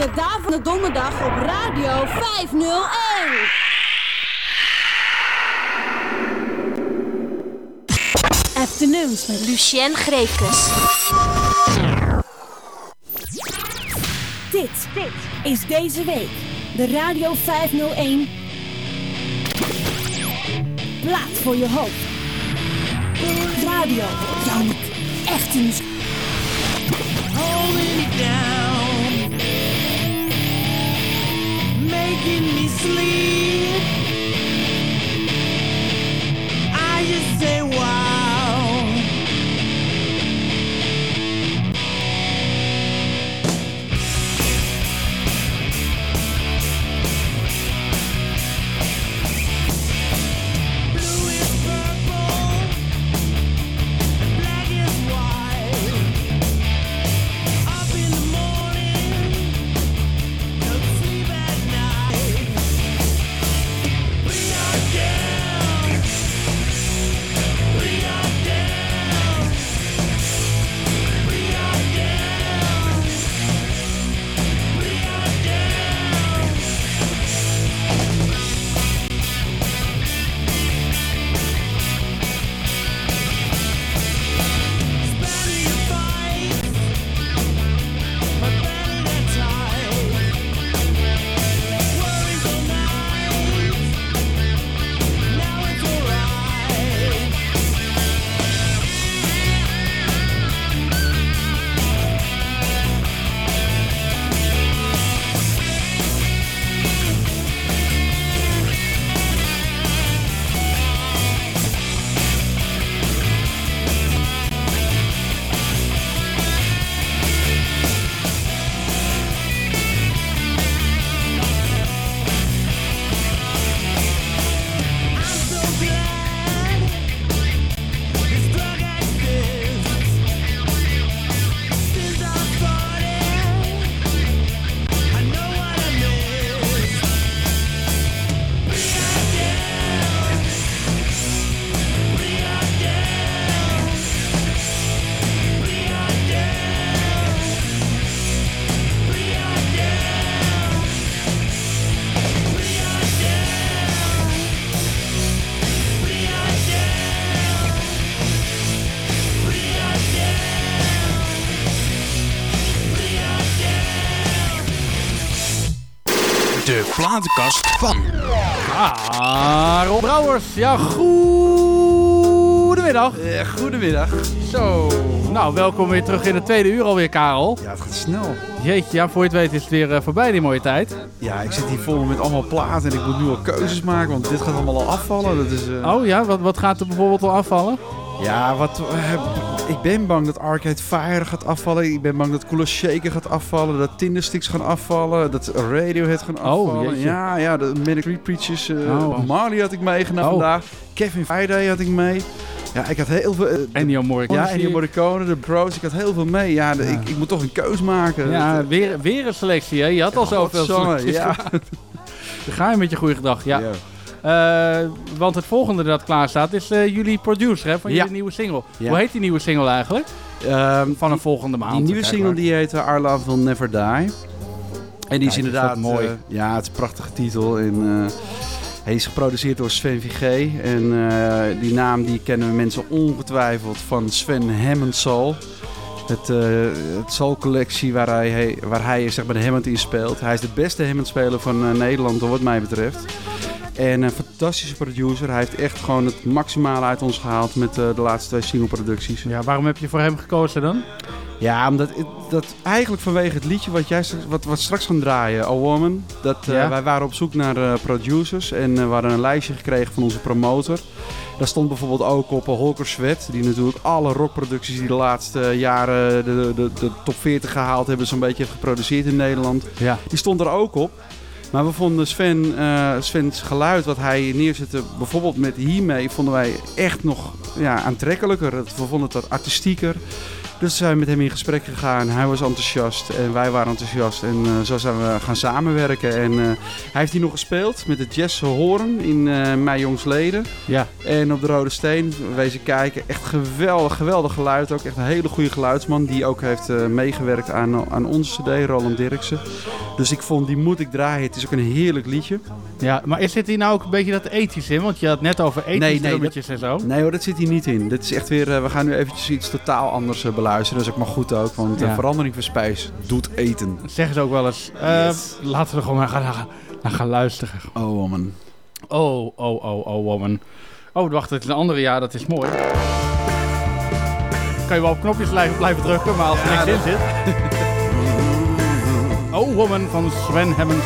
De Daverende Donderdag op Radio 501. Afternoons met Lucien Greefkes. Dit, is deze week de Radio 501 Plaat voor je hoofd. Radio, jouw echte muziek. holding me down, making me sleep. I just say, wow. Platenkast van. Ah, Rob Brouwers. Ja, goedemiddag. Ja, goedemiddag. Zo. Nou, welkom weer terug in het tweede uur alweer, Karel. Ja, het gaat snel. Jeetje, ja, voor je het weet is het weer eh, voorbij, die mooie tijd. Ja, ik zit hier vol met allemaal platen en ik moet nu al keuzes maken, want dit gaat allemaal al afvallen. Dat is, eh, Oh ja, wat, wat gaat er bijvoorbeeld al afvallen? Ja, wat, eh, ik ben bang dat Arcade Fire gaat afvallen. Ik ben bang dat Cooler Shaker gaat afvallen. Dat Tindersticks gaan afvallen. Dat Radiohead gaan afvallen. jeetje. ja, ja, de Manic Street Preachers. eh, Oh. Marley had ik meegenomen Oh. vandaag. Kevin Friday had ik mee. Ja, ik had heel veel... eh, Ennio Morricone. ja, Ennio. Morricone, de Bros. Ik had heel veel mee. Ja, de- Ja. Ik, ik moet toch een keus maken. Ja, Dat, weer, weer een selectie, hè? Je had al zoveel selecties. ja. Dan ga je met je goede. Ja. Ja. Eh, want het volgende dat klaar staat is eh, jullie producer hè, van Ja. jullie nieuwe single. Ja. Hoe heet die nieuwe single eigenlijk? van een volgende maand. Die nieuwe single die heet uh, Our Love Will Never Die. En die is Kijk, inderdaad is mooi. eh, ja, het is een prachtige titel. En, eh, hij is geproduceerd door Sven VG. En eh, die naam die kennen mensen ongetwijfeld van Sven Hammond Soul. Het, eh het Soul collectie waar hij, waar hij zeg maar, de Hammond in speelt. Hij is de beste Hammond speler van eh, Nederland wat mij betreft. En een fantastische producer. Hij heeft echt gewoon het maximale uit ons gehaald met eh, de laatste twee singleproducties. Ja, waarom heb je voor hem gekozen dan? Ja, omdat dat eigenlijk vanwege het liedje wat jij straks, wat, wat straks gaan draaien, A Woman. Dat, Ja. Wij waren op zoek naar producers en we hadden een lijstje gekregen van onze promotor. Daar stond bijvoorbeeld ook op uh, Holker Sweat, die natuurlijk alle rockproducties die de laatste jaren de, de, de top 40 gehaald hebben, zo'n beetje heeft geproduceerd in Nederland. Ja. Die stond er ook op. Maar we vonden Sven, eh, Sven's geluid wat hij neerzette, bijvoorbeeld met hiermee, vonden wij echt nog ja, aantrekkelijker. We vonden het wat artistieker. Dus we zijn met hem in gesprek gegaan. Hij was enthousiast en wij waren enthousiast. En eh, zo zijn we gaan samenwerken. En eh, hij heeft hier nog gespeeld met de Jazz Hoorn in eh Mijn Jongsleden. Ja. En op de Rode Steen wezen kijken. Echt geweldig, geweldig geluid ook. Echt een hele goede geluidsman die ook heeft meegewerkt aan, aan onze cd, Roland Dirksen. Dus ik vond die moet ik draaien. Het is ook een heerlijk liedje. Ja, maar is dit hier nou ook een beetje dat ethisch in? Want je had net over ethische drummetjes en zo. Nee hoor, dat zit hier niet in. Dit is echt weer, we gaan nu eventjes iets totaal anders eh, beluisteren. Dat is ook maar goed ook, want eh, Ja. verandering van spijs doet eten. Zeggen ze ook wel eens. Eh, Laten we er gewoon naar gaan, luisteren. Oh woman. Oh, oh, oh, oh woman. Oh, wacht, het is een andere jaar, dat is mooi. Kan je wel op knopjes blijven, blijven drukken, maar als er Ja, niks in zit... oh woman van Sven Hammond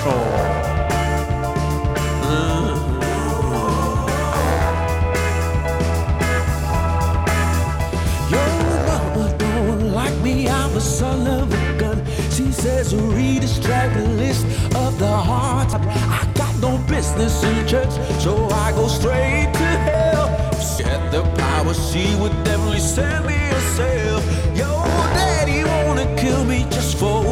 says read a striking list of the heart. I got no business in church, so I go straight to hell. Had the power, she would definitely send me herself. Your daddy wanna kill me just for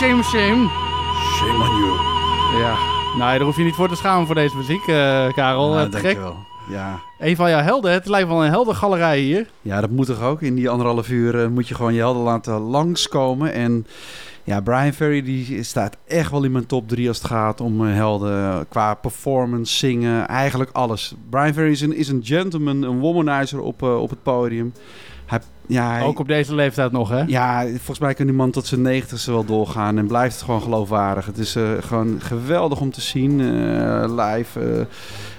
shame, shame, shame. On you. Ja, nou, daar hoef je niet voor te schamen voor deze muziek, eh, Karel. Ja, Eh, gek. dankjewel. Ja. Een van jouw helden, het lijkt wel een heldengalerij hier. Ja, dat moet toch ook. In die anderhalf uur eh, moet je gewoon je helden laten langskomen. En ja, Brian Ferry die staat echt wel in mijn top drie als het gaat om eh, helden. Qua performance, zingen, eigenlijk alles. Brian Ferry is een, is een gentleman, een womanizer op, eh, op het podium. Hij, ja, hij- Ook op deze leeftijd nog, hè? ja, volgens mij kan die man tot zijn negentigste wel doorgaan en blijft het gewoon geloofwaardig. Het is eh, gewoon geweldig om te zien live.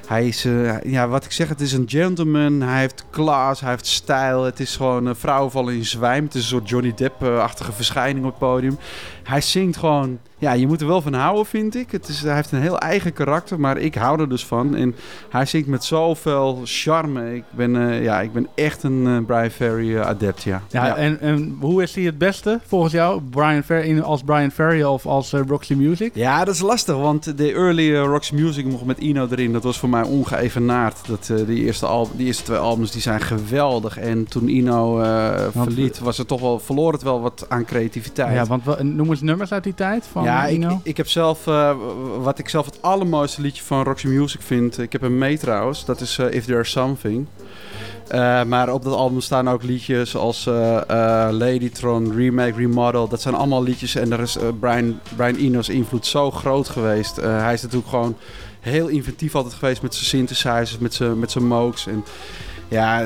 hij is, ja, wat ik zeg, het is een gentleman. Hij heeft class, hij heeft stijl. Het is gewoon uh, vrouwen vallen in zwijm. Het is een soort Johnny Depp-achtige verschijning op het podium. Hij zingt gewoon, ja, je moet er wel van houden, vind ik. Het is, hij heeft een heel eigen karakter, maar ik hou er dus van. En hij zingt met zoveel charme. Ik ben, eh, ja, ik ben echt een eh, Brian Ferry eh, adept, ja. Ja, En, en hoe is hij het beste volgens jou? Brian Ferry, als Brian Ferry of als Roxy Music? Ja, dat is lastig, want de early Rocks Music nog met Ino erin, dat was voor mij ongeëvenaard. Dat, die, eerste al, die eerste twee albums die zijn geweldig. En toen Ino verliet, was het toch wel, verloor het wel wat aan creativiteit. Ja, want noem eens nummers uit die tijd van ja, Ino. Ik, ik heb zelf, uh, wat ik zelf het allermooiste liedje van Roxy Music vind, ik heb hem mee trouwens, dat is uh, If There's Something. Uh, maar op dat album staan ook liedjes als Ladytron, Remake, Remodel. Dat zijn allemaal liedjes en daar is Brian, Brian Eno's invloed zo groot geweest. hij is natuurlijk gewoon heel inventief altijd geweest met zijn synthesizers, met zijn, met mooks. En ja,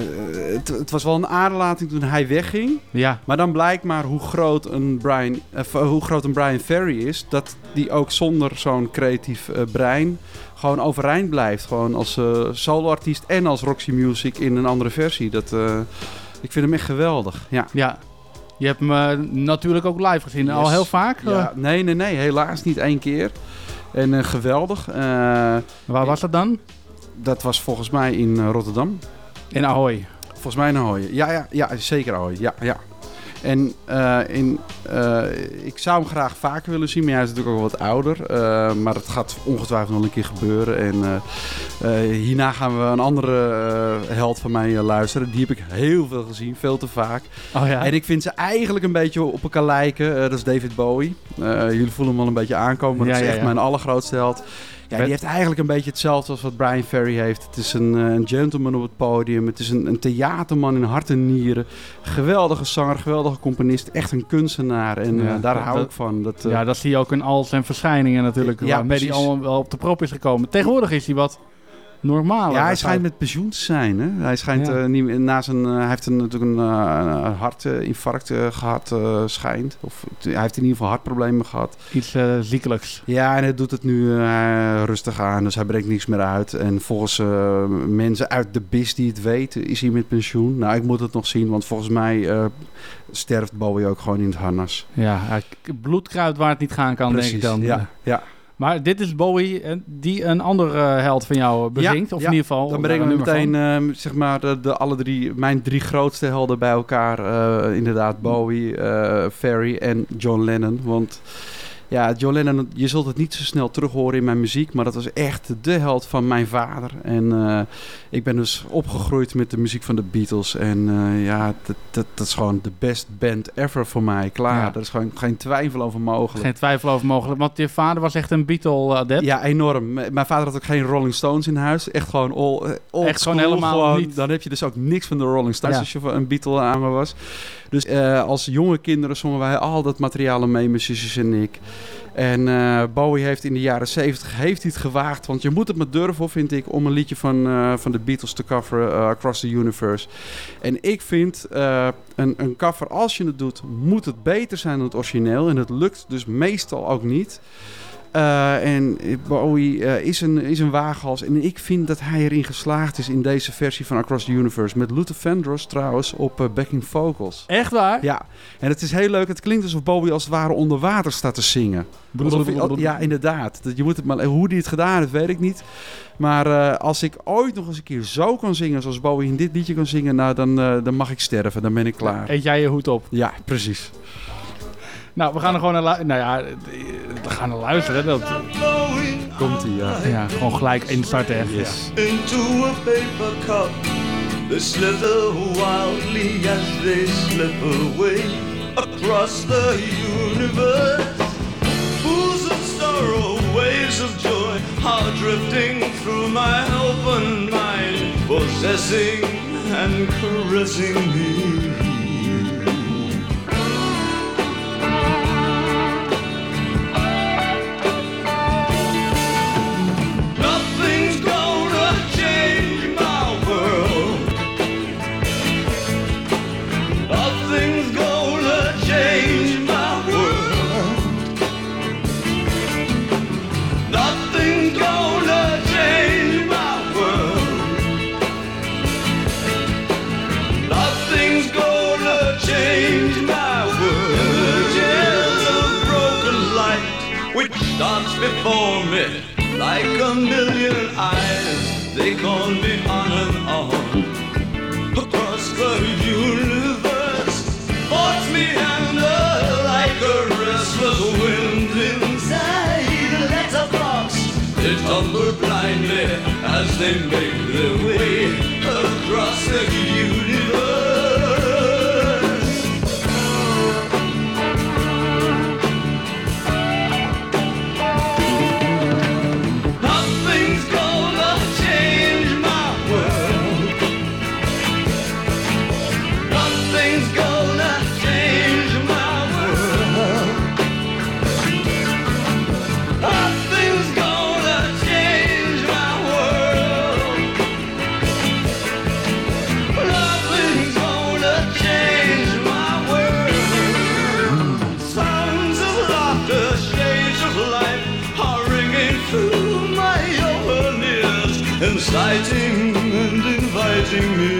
het, het, was wel een aderlating toen hij wegging. Ja. Maar dan blijkt maar hoe groot een Brian, hoe groot een Brian Ferry is. Dat die ook zonder zo'n creatief brein gewoon overeind blijft. Gewoon als uh, soloartiest en als Roxy Music in een andere versie. Dat, ik vind hem echt geweldig. Ja. ja. Je hebt hem natuurlijk ook live gezien. Yes. Al heel vaak? Ja, nee, nee, nee. Helaas niet één keer. En geweldig. Waar was dat dan? Dat was volgens mij in Rotterdam. In Ahoy? Volgens mij in Ahoy. Ja, ja, ja zeker Ahoy. Ja, ja. En uh, in, uh, ik zou hem graag vaker willen zien, maar hij is natuurlijk ook wat ouder. Uh, maar het gaat ongetwijfeld nog een keer gebeuren. En hierna gaan we een andere held van mij luisteren. Die heb ik heel veel gezien, veel te vaak. Oh, ja? En ik vind ze eigenlijk een beetje op elkaar lijken. dat is David Bowie. jullie voelen hem wel een beetje aankomen, maar ja, dat is echt mijn allergrootste held. Ja, die heeft eigenlijk een beetje hetzelfde als wat Brian Ferry heeft. Het is een, eh, een gentleman op het podium. Het is een, een theaterman in hart en nieren. Geweldige zanger, geweldige componist. Echt een kunstenaar. En Ja, eh, daar dat- hou ik van. Dat, eh, Ja, dat zie je ook in al zijn verschijningen natuurlijk. Ja, waarmee hij precies. allemaal wel op de prop is gekomen. Tegenwoordig is hij wat normaler. Ja, hij schijnt met pensioen te zijn. Hè? Hij schijnt Ja. eh, niet na zijn. eh, hij heeft een, natuurlijk een, een hartinfarct eh, gehad, eh, schijnt. Of hij heeft in ieder geval hartproblemen gehad. Iets ziekelijks. Ja, en hij doet het nu rustig aan, dus hij brengt niks meer uit. En volgens mensen uit de BIS die het weten, is hij met pensioen. Nou, ik moet het nog zien, want volgens mij sterft Bowie ook gewoon in het harnas. Ja, bloedkruid waar het niet gaan kan, denk ik dan. ja, ja. Maar dit is Bowie eh, die een andere eh, held van jou bezingt. Ja, of in ieder geval Dan brengen we meteen eh, zeg maar de, de, alle drie, mijn drie grootste helden bij elkaar. eh, inderdaad, Bowie, eh Ferry en John Lennon. Want ja, John Lennon, je zult het niet zo snel terug horen in mijn muziek. Maar dat was echt de held van mijn vader. En eh, ik ben dus opgegroeid met de muziek van de Beatles. En eh, ja, dat, dat, dat is gewoon de best band ever voor mij. Klaar, Ja. daar is gewoon geen twijfel over mogelijk. Geen twijfel over mogelijk. Want je vader was echt een Beatle-adept. Ja, enorm. Mijn vader had ook geen Rolling Stones in huis. Echt gewoon all, eh, old Echt gewoon helemaal gewoon. niet. Dan heb je dus ook niks van de Rolling Stones Ja. als je een Beatle aan me was. Dus eh, als jonge kinderen zongen wij al dat materiaal mee, mijn zusjes en ik. En eh, Bowie heeft in de jaren 70 heeft hij het gewaagd. Want je moet het maar durven, vind ik, om een liedje van, eh, van de Beatles te coveren, eh, Across the Universe. En ik vind een, een cover, als je het doet, moet het beter zijn dan het origineel. En het lukt dus meestal ook niet. Eh, en Bowie eh, is, een, is een waaghals. En ik vind dat hij erin geslaagd is in deze versie van Across the Universe. Met Luther Vandross trouwens op eh, backing vocals. Echt waar? Ja. En het is heel leuk. Het klinkt alsof Bowie als het ware onder water staat te zingen. Alsof ja, inderdaad. Dat- Je moet het maar, hoe hij het gedaan heeft, weet ik niet. Maar eh, als ik ooit nog eens een keer zo kan zingen zoals Bowie in dit liedje kan zingen, nou, dan, eh, dan mag ik sterven. Dan ben ik klaar. Eet jij je hoed op? Ja, precies. Nou, we gaan er gewoon naar, nou ja, we gaan naar luisteren. Dat komt ie, ja. Ja, gewoon gelijk instarten. echt. Yes. into a paper cup. They slither wildly as they slip away across the universe. Pools of sorrow, waves of joy are drifting through my open mind, possessing and caressing me. Dance before me like a million eyes. They call me on and on across the universe. Force me under like a restless wind inside a letterbox. They tumble blindly as they make their way across the inciting and inviting me.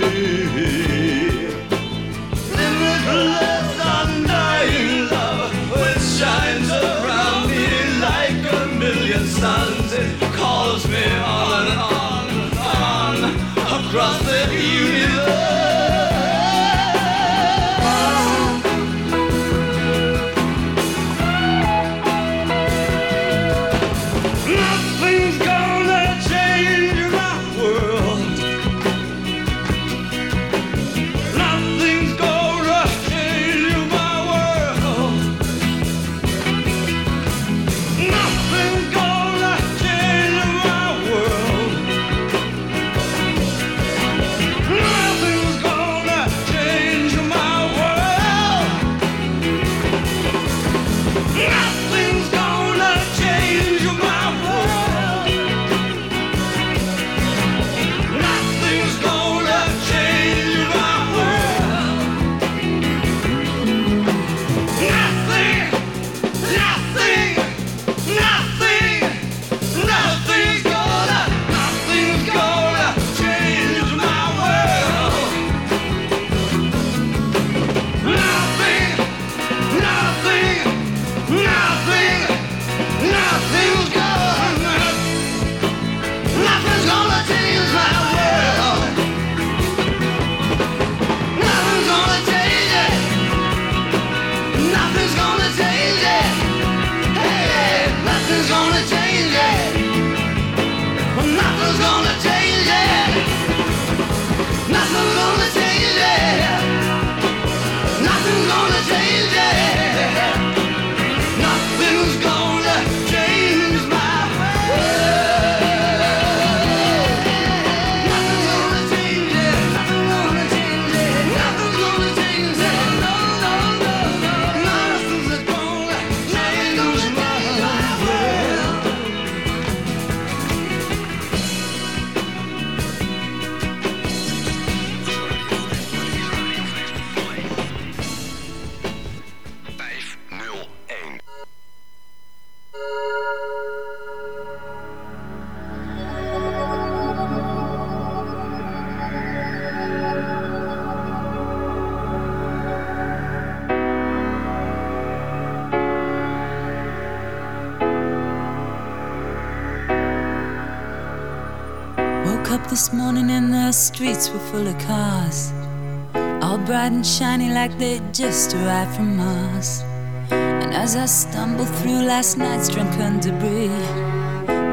Like they just arrived from Mars. And as I stumbled through last night's drunken debris,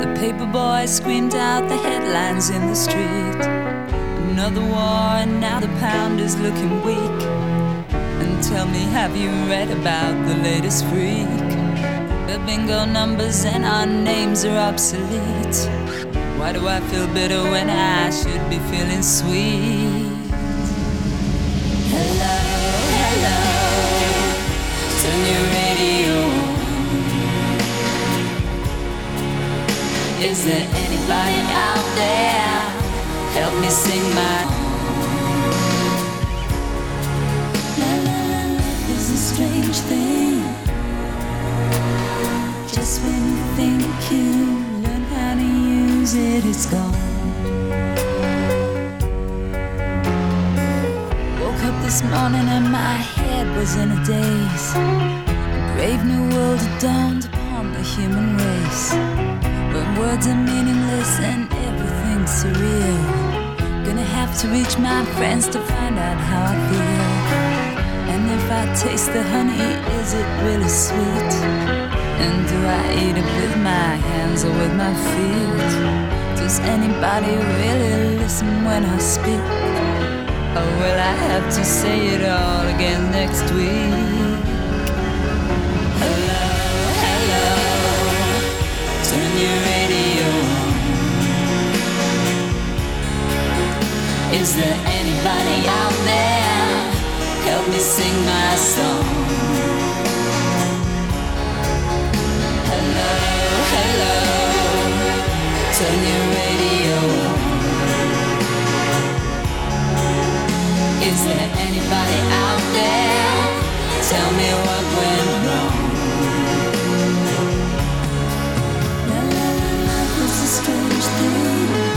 the paper boy screamed out the headlines in the street. Another war, and now the pound is looking weak. And tell me, have you read about the latest freak? The bingo numbers and our names are obsolete. Why do I feel bitter when I should be feeling sweet? Is there anybody out there? Help me sing my. La la is a strange thing. Just when you think you learn how to use it, it's gone. Woke up this morning and my head was in a daze. A brave new world dawned upon the human race. Words are meaningless and everything's surreal. Gonna have to reach my friends to find out how I feel. And if I taste the honey, is it really sweet? And do I eat it with my hands or with my feet? Does anybody really listen when I speak? Or will I have to say it all again next week? Is there anybody out there? Help me sing my song. Hello, hello, turn your radio on. Is there anybody out there? Tell me what went wrong. La la la, life is a strange thing.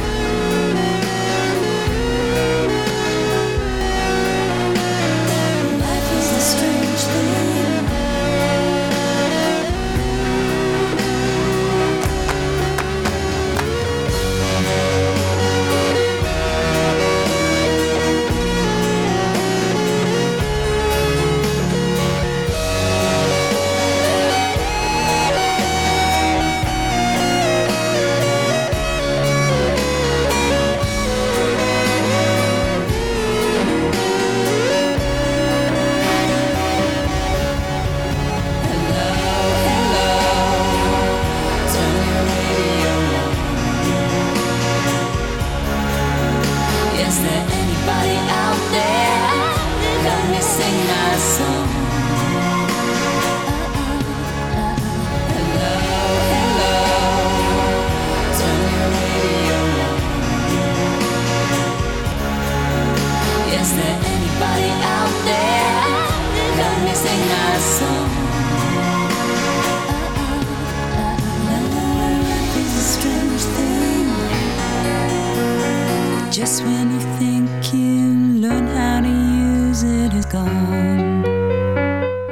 Just when you think you learn how to use it, it's gone.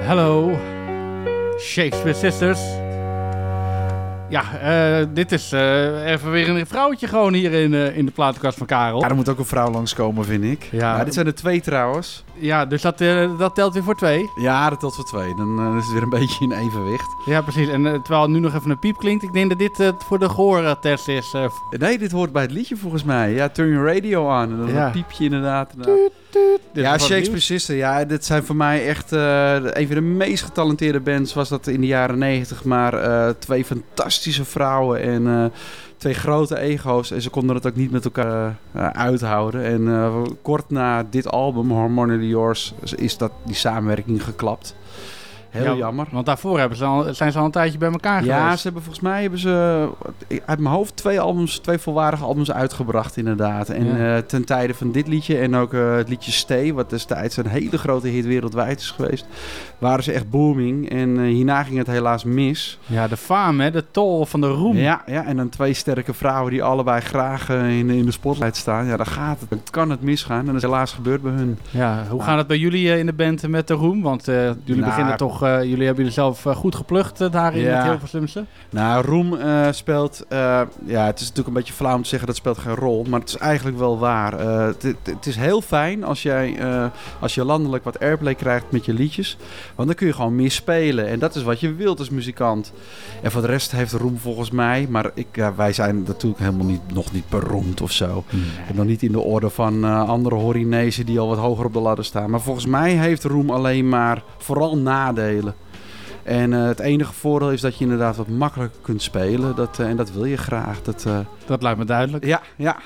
Hallo, Shakespeare Sisters. Ja, eh, dit is eh, even weer een vrouwtje gewoon hier in, eh, in de platenkast van Karel. Ja, er moet ook een vrouw langskomen, vind ik. Ja. Maar dit zijn er twee trouwens. Ja, dus dat, dat telt weer voor twee. Ja, dat telt voor twee. Dan is het weer een beetje in evenwicht. Ja, precies. En terwijl nu nog even een piep klinkt, ik denk dat dit voor de gehoortest is. Nee, dit hoort bij het liedje volgens mij. Ja, turn your radio on. En dan Ja. een piepje inderdaad. inderdaad. Dit Ja, Shakespeare nieuws. Sister. Ja, dit zijn voor mij echt een van de meest getalenteerde bands was dat in de jaren negentig. Maar twee fantastische vrouwen en eh, twee grote ego's. En ze konden het ook niet met elkaar eh, uithouden. En eh, kort na dit album, Harmony Yours, is dat, die samenwerking geklapt. Heel Ja, jammer. Want daarvoor hebben ze al, zijn ze al een tijdje bij elkaar Ja, geweest. ze hebben volgens mij hebben ze uit mijn hoofd twee albums, twee volwaardige albums uitgebracht inderdaad. En Ja. ten tijde van dit liedje en ook het liedje Stay, wat destijds een hele grote hit wereldwijd is geweest, waren ze echt booming. En eh, hierna ging het helaas mis. Ja, de faam, hè, de tol van de roem. Ja, ja, en dan twee sterke vrouwen die allebei graag eh, in, in de spotlight staan. Ja, dan gaat het. Dan kan het misgaan. En dat is helaas gebeurd bij hun. Ja, hoe Nou, gaat het bij jullie eh, in de band met de roem? Want jullie Nou, beginnen toch jullie hebben jullie zelf goed geplukt eh, daar in Ja. het Hilversumse. Nou, Roem speelt... ja, het is natuurlijk een beetje flauw om te zeggen dat speelt geen rol. Maar het is eigenlijk wel waar. Het, is heel fijn als, jij, als je landelijk wat airplay krijgt met je liedjes. Want dan kun je gewoon meer spelen. En dat is wat je wilt als muzikant. En voor de rest heeft Roem volgens mij... Maar ik, ja, wij zijn natuurlijk helemaal niet, nog niet beroemd of zo. En nog niet in de orde van eh, andere horinezen die al wat hoger op de ladder staan. Maar volgens mij heeft Roem alleen maar vooral nadelen. En eh, het enige voordeel is dat je inderdaad wat makkelijker kunt spelen. Dat, eh, en dat wil je graag. Dat, Dat lijkt me duidelijk. Ja, ja.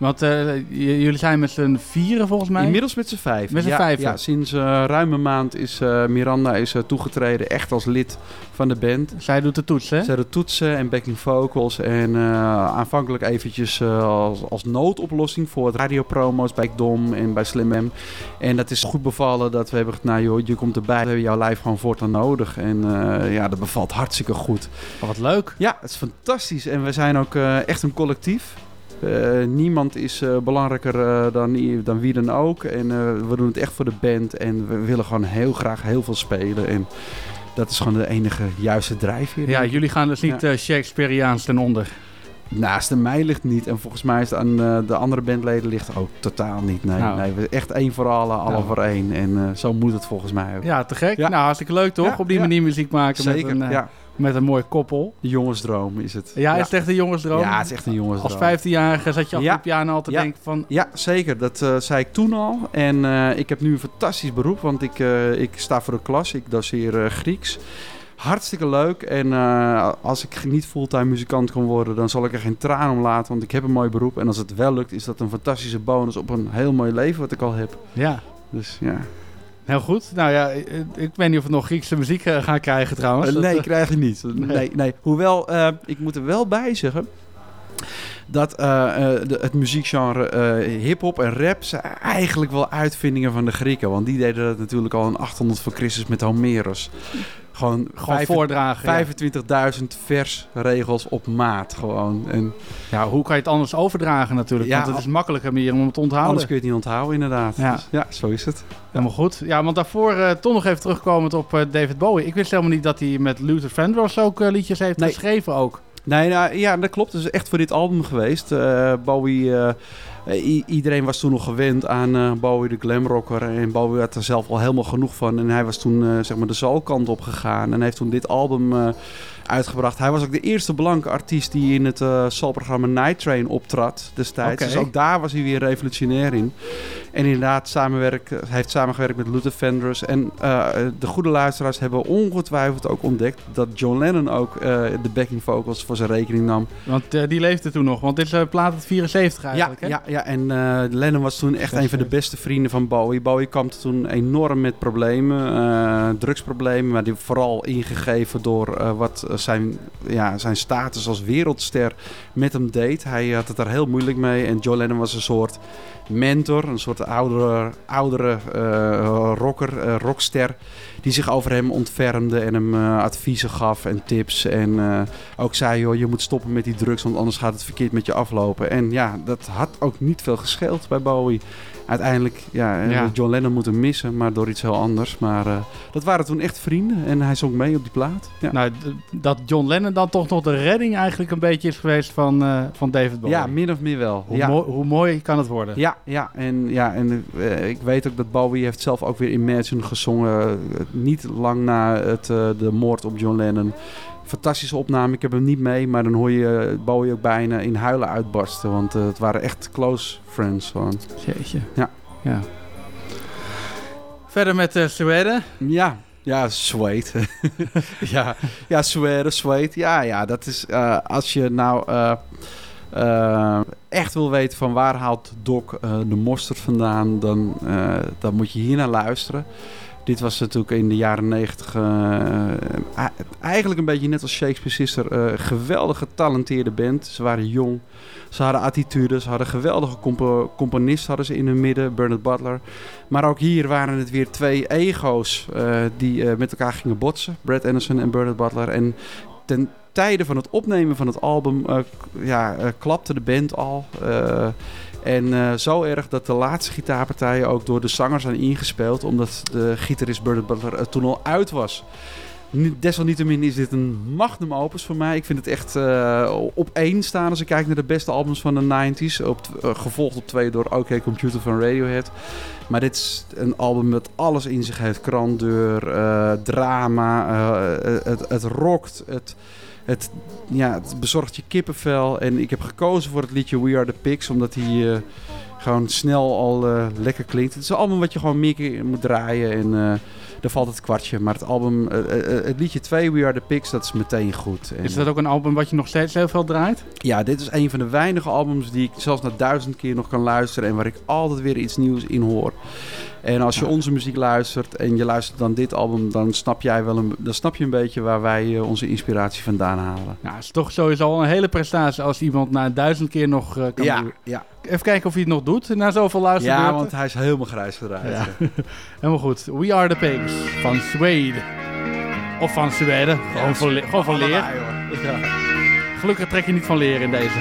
Want eh, jullie zijn met z'n vieren volgens mij? Inmiddels met z'n vijf. Met z'n ja? Ja, sinds eh ruim een maand is eh, Miranda is, toegetreden echt als lid van de band. Zij doet de toetsen? Zij doet toetsen en backing vocals. En aanvankelijk eventjes als, als noodoplossing voor het radiopromo's bij Dom en bij Slim M. En dat is goed bevallen dat we hebben gezegd, nou joh, je komt erbij. We hebben jouw live gewoon voortaan nodig. En ja, dat bevalt hartstikke goed. Oh, wat leuk. Ja, het is fantastisch. En we zijn ook echt een collectief. Eh, niemand is eh, belangrijker eh, dan, dan wie dan ook. En we doen het echt voor de band. En we willen gewoon heel graag heel veel spelen. En dat is gewoon de enige juiste drijfveer. Ja, jullie gaan dus niet Ja. Shakespeareaans ten onder. Naast de mij ligt niet. En volgens mij is het aan de andere bandleden ligt ook totaal niet. Nee, Nou. nee we echt één voor allen, alle Nou. voor één. En zo moet het volgens mij ook. Ja, te gek. Ja. Nou, hartstikke leuk toch? Ja, Op die manier muziek maken Zeker, met een, ja. Met een mooi koppel. De jongensdroom is het. Ja, is het echt een jongensdroom? Ja, het is echt een jongensdroom. Als 15-jarige zat je achter Ja. de piano al te denken van... Ja, zeker. Dat eh, zei ik toen al. En eh, ik heb nu een fantastisch beroep, want ik, eh, ik sta voor de klas. Ik doseer Grieks. Hartstikke leuk. En als ik niet fulltime muzikant kan worden, dan zal ik er geen traan om laten, want ik heb een mooi beroep. En als het wel lukt, is dat een fantastische bonus op een heel mooi leven wat ik al heb. Ja. Dus ja. Heel goed. Nou ja, ik, weet niet of we nog Griekse muziek eh, gaan krijgen trouwens. Eh, Dat, nee, eh, krijg je niet. Nee, nee. Hoewel, ik moet er wel bij zeggen dat de, het muziekgenre hip-hop en rap zijn eigenlijk wel uitvindingen van de Grieken. Want die deden dat natuurlijk al in 800 voor Christus met Homerus. Gewoon, Gewoon vijf- voordragen, ja. 25.000 versregels op maat gewoon. En Ja, hoe kan je het anders overdragen natuurlijk? Ja, want het is makkelijker meer om het te onthouden. anders kun je het niet onthouden inderdaad. Ja. Dus ja, zo is het. Helemaal goed. Ja, want daarvoor eh, toch nog even terugkomend op eh, David Bowie. Ik wist helemaal niet dat hij met Luther Vandross ook eh, liedjes heeft Nee. geschreven ook. Nee, nou, ja, dat klopt. Het is echt voor dit album geweest. Bowie, i- iedereen was toen nog gewend aan eh, Bowie de glamrocker. En Bowie had er zelf al helemaal genoeg van. En hij was toen eh, zeg maar de zoolkant op gegaan. En heeft toen dit album eh, uitgebracht. Hij was ook de eerste blanke artiest die in het eh soulprogramma Night Train optrad destijds. Dus ook daar was hij weer revolutionair in. En inderdaad, samenwerk, hij heeft samengewerkt met Luther Vandross. En eh, de goede luisteraars hebben ongetwijfeld ook ontdekt dat John Lennon ook eh, de backing vocals voor zijn rekening nam. Want eh, die leefde toen nog. Want dit is eh, plaat uit 74 eigenlijk, ja, hè? Ja, ja, en eh, Lennon was toen echt een van de beste vrienden van Bowie. Bowie kwam toen enorm met problemen, eh, drugsproblemen, maar die vooral ingegeven door eh, wat eh, zijn, ja, zijn status als wereldster met hem deed. Hij had het daar heel moeilijk mee en John Lennon was een soort mentor, een soort oudere, oudere eh, rocker, eh, rockster, die zich over hem ontfermde en hem eh, adviezen gaf en tips. En eh, ook zei, joh, je moet stoppen met die drugs, want anders gaat het verkeerd met je aflopen. En ja, dat had ook niet veel gescheeld bij Bowie. Uiteindelijk, ja, eh, Ja. John Lennon moet hem missen, maar door iets heel anders. Maar eh, dat waren toen echt vrienden en hij zong mee op die plaat. Ja. Nou, dat John Lennon dan toch nog de redding eigenlijk een beetje is geweest van, eh, van David Bowie. Ja, min of meer wel. Hoe, ja. mooi, hoe mooi kan het worden? Ja, ja, en, ja, en ik weet ook dat Bowie heeft zelf ook weer Imagine gezongen. niet lang na het, de moord op John Lennon. Fantastische opname. Ik heb hem niet mee, maar dan hoor je Bowie ook bijna in huilen uitbarsten. Want eh, het waren echt close friends. Gewoon. Jeetje. Ja. ja. Verder met eh Zweden. Ja, ja, Sweet. ja, ja, Zweden, Sweet. Ja, ja, dat is eh, als je nou echt wil weten van waar haalt Doc eh, de mosterd vandaan, dan, eh, dan moet je hier naar luisteren. Dit was natuurlijk in de jaren negentig eigenlijk een beetje net als Shakespeare Sister. eh, geweldig getalenteerde band. Ze waren jong. Ze hadden attitude. Ze hadden geweldige compo componisten hadden ze in hun midden. Bernard Butler. Maar ook hier waren het weer twee ego's eh, die eh, met elkaar gingen botsen. Brad Anderson en Bernard Butler. En ten, tijden van het opnemen van het album eh, ja, eh, klapte de band al. En eh, zo erg dat de laatste gitaarpartijen ook door de zanger zijn ingespeeld, omdat de gitarist Bernard Butler er toen al uit was. Ni- Desalniettemin is dit een magnum opus voor mij. Ik vind het echt eh, op één staan als ik kijk naar de beste albums van de 90s. Op, eh, gevolgd op twee door OK Computer van Radiohead. Maar dit is een album dat alles in zich heeft. Krandeur, drama, het, het rockt, het, het, ja, het bezorgt je kippenvel. En ik heb gekozen voor het liedje We Are The Pigs, omdat hij... eh, gewoon snel al eh, lekker klinkt. Het is een album wat je gewoon meer keer moet draaien en eh dan valt het kwartje. Maar het album, het liedje 2, We Are The Pigs, dat is meteen goed. En, Is dat ook een album wat je nog steeds heel veel draait? ja, dit is een van de weinige albums die ik zelfs na duizend keer nog kan luisteren en waar ik altijd weer iets nieuws in hoor. En als je onze muziek luistert en je luistert dan dit album, dan snap jij wel een, dan snap je een beetje waar wij eh, onze inspiratie vandaan halen. Nou, het is toch sowieso al een hele prestatie als iemand na duizend keer nog eh, kan Ja, doen. ja. Even kijken of hij het nog doet na zoveel luisterbeurten. Ja, want hij is helemaal grijs gedraaid. Ja. Helemaal goed. We Are The Pigs van Zweden. Of van Zweden. Gewoon, van, gewoon van leer. Ja. Gelukkig trek je niet van leer in deze.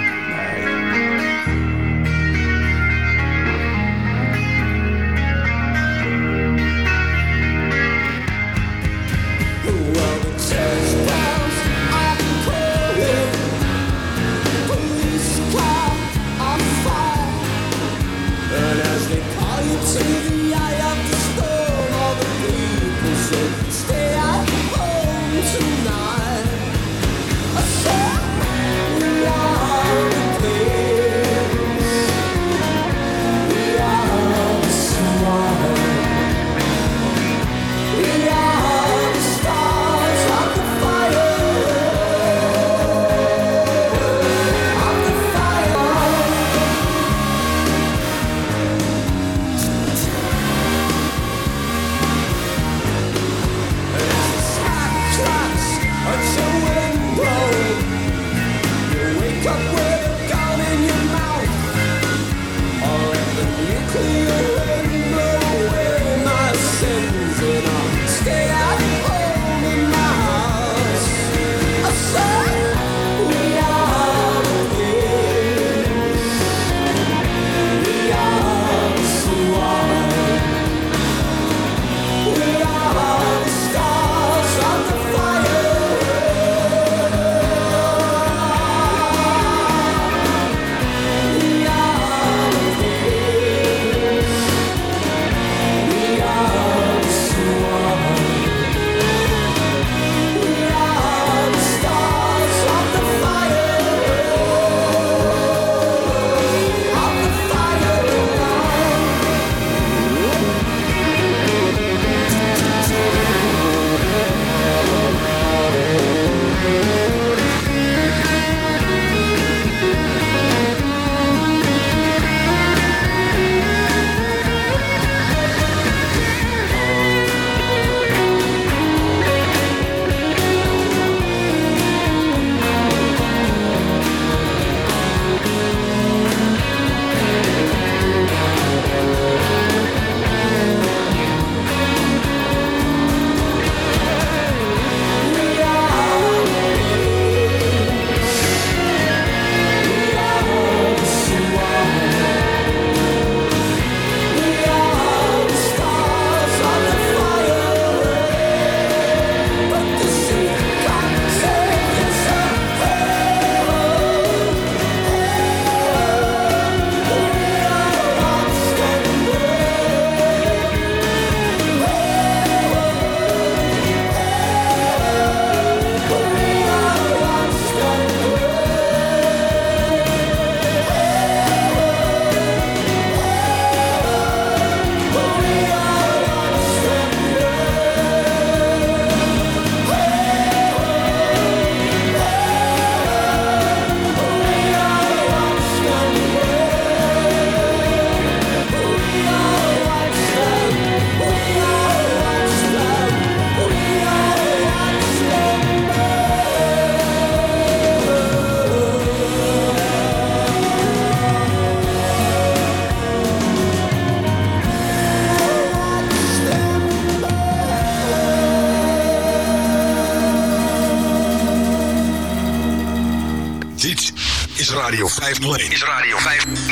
501. Is Radio 501.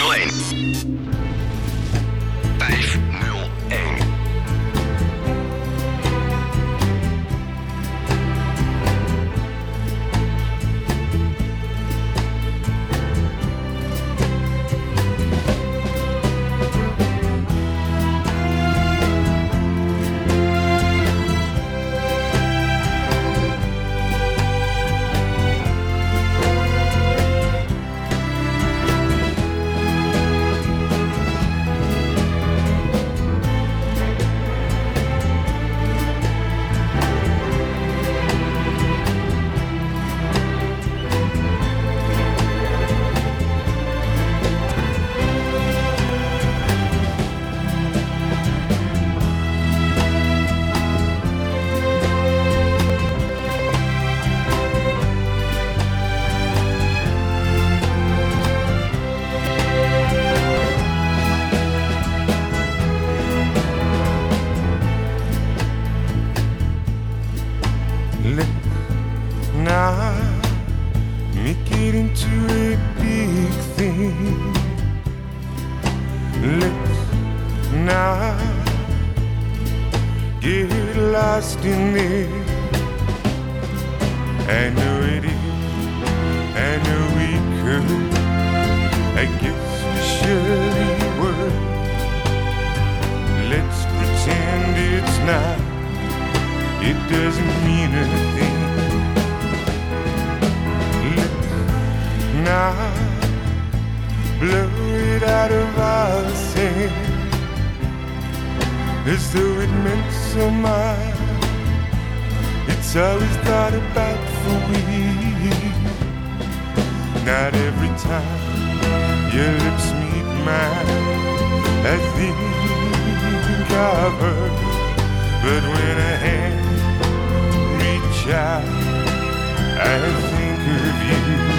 It doesn't mean a thing. Let's now blow it out of ourselves as though it meant so much. It's always thought about for we. Not every time your lips meet mine, I think of her. But when a hand reach I think of you.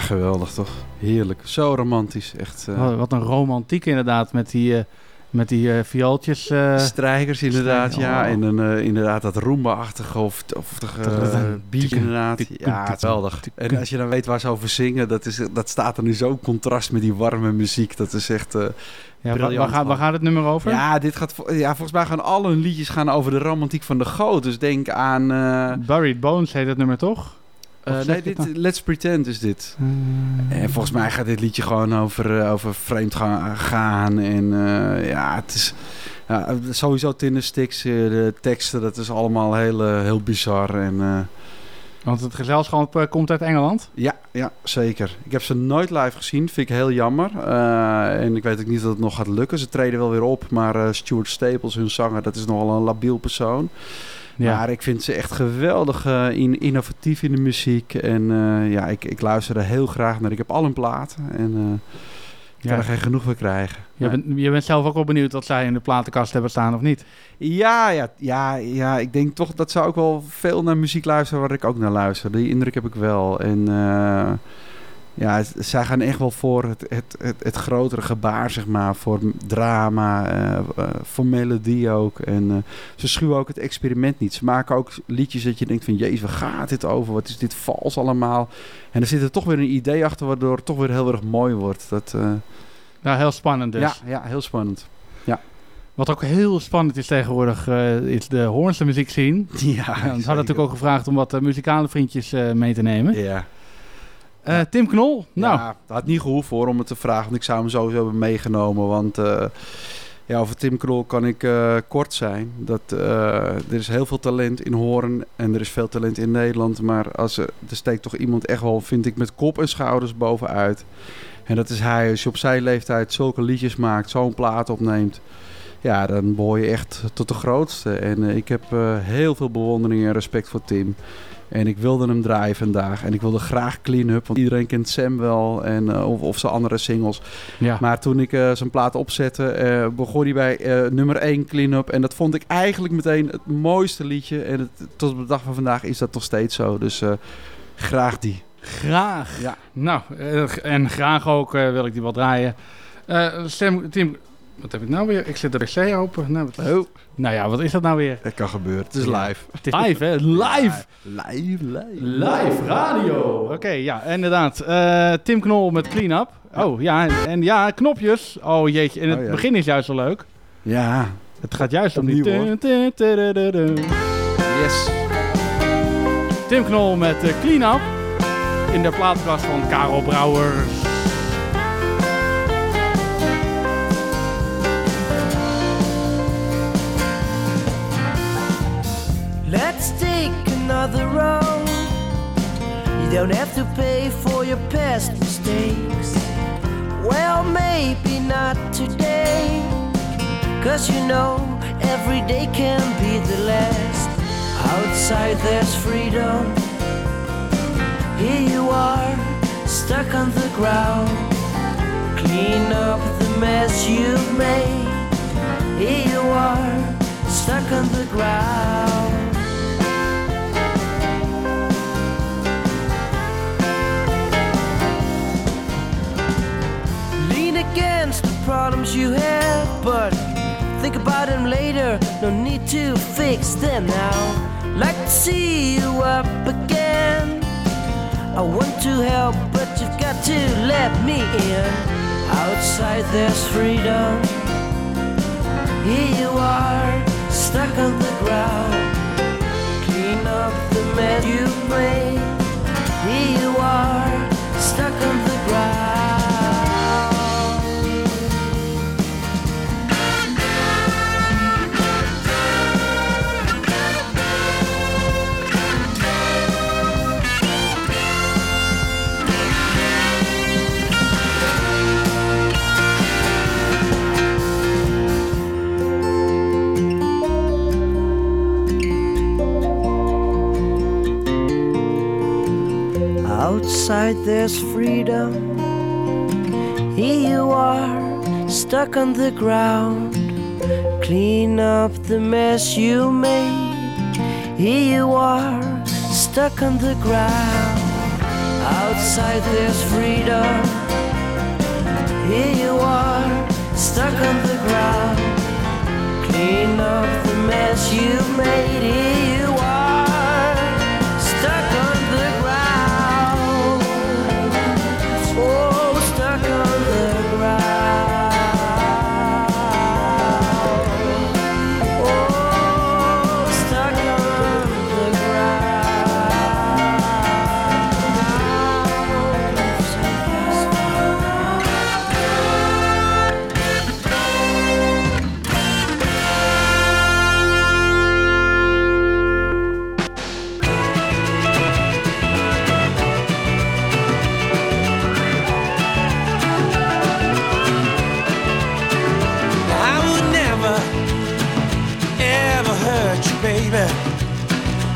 Geweldig toch? Heerlijk. Zo romantisch. Echt. eh, Wat, een romantiek inderdaad met die, eh, met die eh, viooltjes. Strijkers inderdaad, ja. Oh. En eh, inderdaad dat Roomba-achtige of, of uh, beat inderdaad. Ja, geweldig. En als je dan weet waar ze over zingen, dat, is, dat staat dan in zo'n contrast met die warme muziek. Dat is echt Ja, waar, waar, gaat, waar gaat het nummer over? Ja, dit gaat, ja, volgens mij gaan alle hun liedjes gaan over de romantiek van de goot. Dus denk aan... eh, Buried Bones heet het nummer toch? Eh, nee, dit, nou? Let's Pretend is dit. En volgens mij gaat dit liedje gewoon over, eh, over vreemd gaan, gaan. En eh, ja, het is... Ja, sowieso Tindersticks, eh, de teksten, dat is allemaal heel, eh, heel bizar. En, eh, Want het gezelschap eh, komt uit Engeland. ja, ja, zeker. Ik heb ze nooit live gezien, vind ik heel jammer. Eh, en ik weet ook niet dat het nog gaat lukken. Ze treden wel weer op, maar eh, Stuart Staples, hun zanger, dat is nogal een labiel persoon. Ja. Maar ik vind ze echt geweldig eh, in, innovatief in de muziek. En eh, ja, ik, ik luister er heel graag naar. Ik heb al hun platen en eh, ik kan Ja. er geen genoeg van krijgen. Je, bent, je bent zelf ook wel benieuwd wat zij in de platenkast hebben staan of niet? Ja, ja, ja, ja, ik denk toch dat ze ook wel veel naar muziek luisteren waar ik ook naar luister. Die indruk heb ik wel. En ja, zij gaan echt wel voor het, het, het, het grotere gebaar, zeg maar. Voor drama, eh, eh, voor melodie ook. En eh, ze schuwen ook het experiment niet. Ze maken ook liedjes dat je denkt van... Jezus, waar gaat dit over? Wat is dit vals allemaal? En er zit er toch weer een idee achter... waardoor het toch weer heel erg mooi wordt. Dat, Ja, heel spannend dus. Ja, ja, heel spannend. Ja. Wat ook heel spannend is tegenwoordig, is de Hoornse muziek zien. Ja, we hadden natuurlijk ook gevraagd om wat muzikale vriendjes mee te nemen. Ja. Eh, Tim Knol, nou, Ja, dat had niet gehoeven hoor om het te vragen, want ik zou hem sowieso hebben meegenomen. Want eh, ja, over Tim Krol kan ik eh, kort zijn. Dat, er is heel veel talent in Hoorn en er is veel talent in Nederland. Maar als, er er steekt toch iemand echt wel, vind ik, met kop en schouders bovenuit. En dat is hij. Als je op zijn leeftijd zulke liedjes maakt, zo'n plaat opneemt... Ja, dan behoor je echt tot de grootste. En ik heb heel veel bewondering en respect voor Tim. En ik wilde hem draaien vandaag. En ik wilde graag Clean Up. Want iedereen kent Sam wel. En, eh, of, of zijn andere singles. Ja. Maar toen ik eh, zijn plaat opzette, eh, begon hij bij nummer 1 Clean Up. En dat vond ik eigenlijk meteen het mooiste liedje. En het, tot op de dag van vandaag is dat nog steeds zo. Dus graag die. graag. Ja. Nou, en graag ook wil ik die wel draaien. Sam, Tim, wat heb ik nou weer? Ik zet de wc open. Nou, wat is- nou ja, wat is dat nou weer? Het kan gebeuren. Het is live. Het is live, hè? Live! Live, live. Live radio. Oké, ja, inderdaad. Eh, Tim Knol met Clean Up. Oh ja, en, en ja, knopjes. Oh jeetje, en het Oh, ja. begin is juist wel leuk. Ja. Het gaat juist om die... Yes. Tim Knol met eh, Clean Up. In de plaatkast van Karel Brouwers. Another road. You don't have to pay for your past mistakes. Well, maybe not today. Cause you know, every day can be the last. Outside there's freedom. Here you are, stuck on the ground. Clean up the mess you've made. Here you are, stuck on the ground. Against the problems you have, but think about them later. No need to fix them now. Like to see you up again. I want to help, but you've got to let me in. Outside there's freedom. Here you are, stuck on the ground. Clean up the mess you made. Here you are, stuck on the Outside there's freedom. Here you are, stuck on the ground. Clean up the mess you made. Here you are, stuck on the ground. Outside there's freedom. Here you are, stuck on the ground. Clean up the mess you made. Here you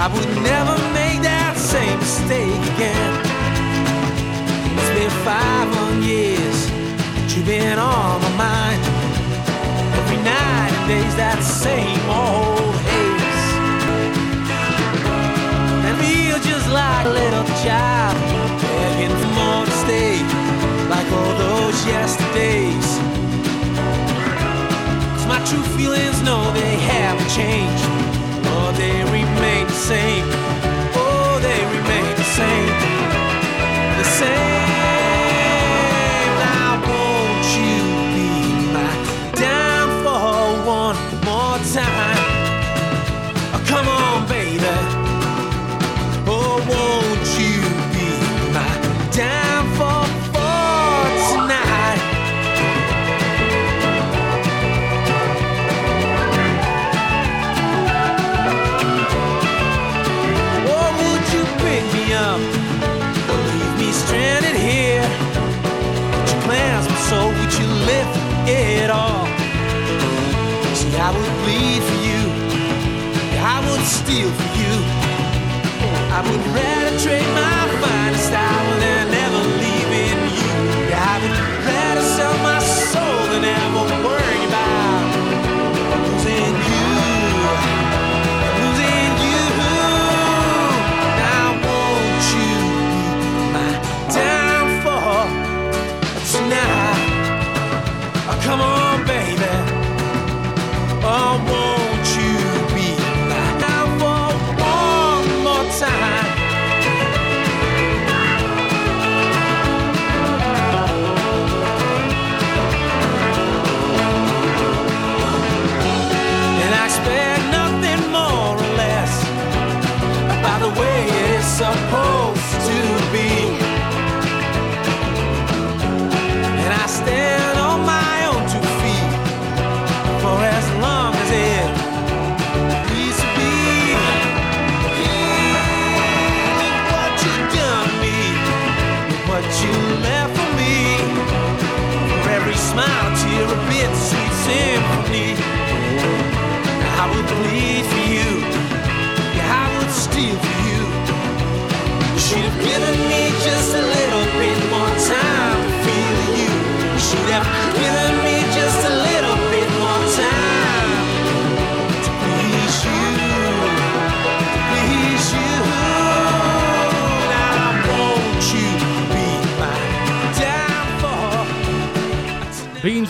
I would never make that same mistake again. It's been five long years that you've been on my mind. Every night and day's that same old haze. And feel just like a little child begging for more to stay, like all those yesterdays. Cause my true feelings know they haven't changed. They remain the same. I would rather trade my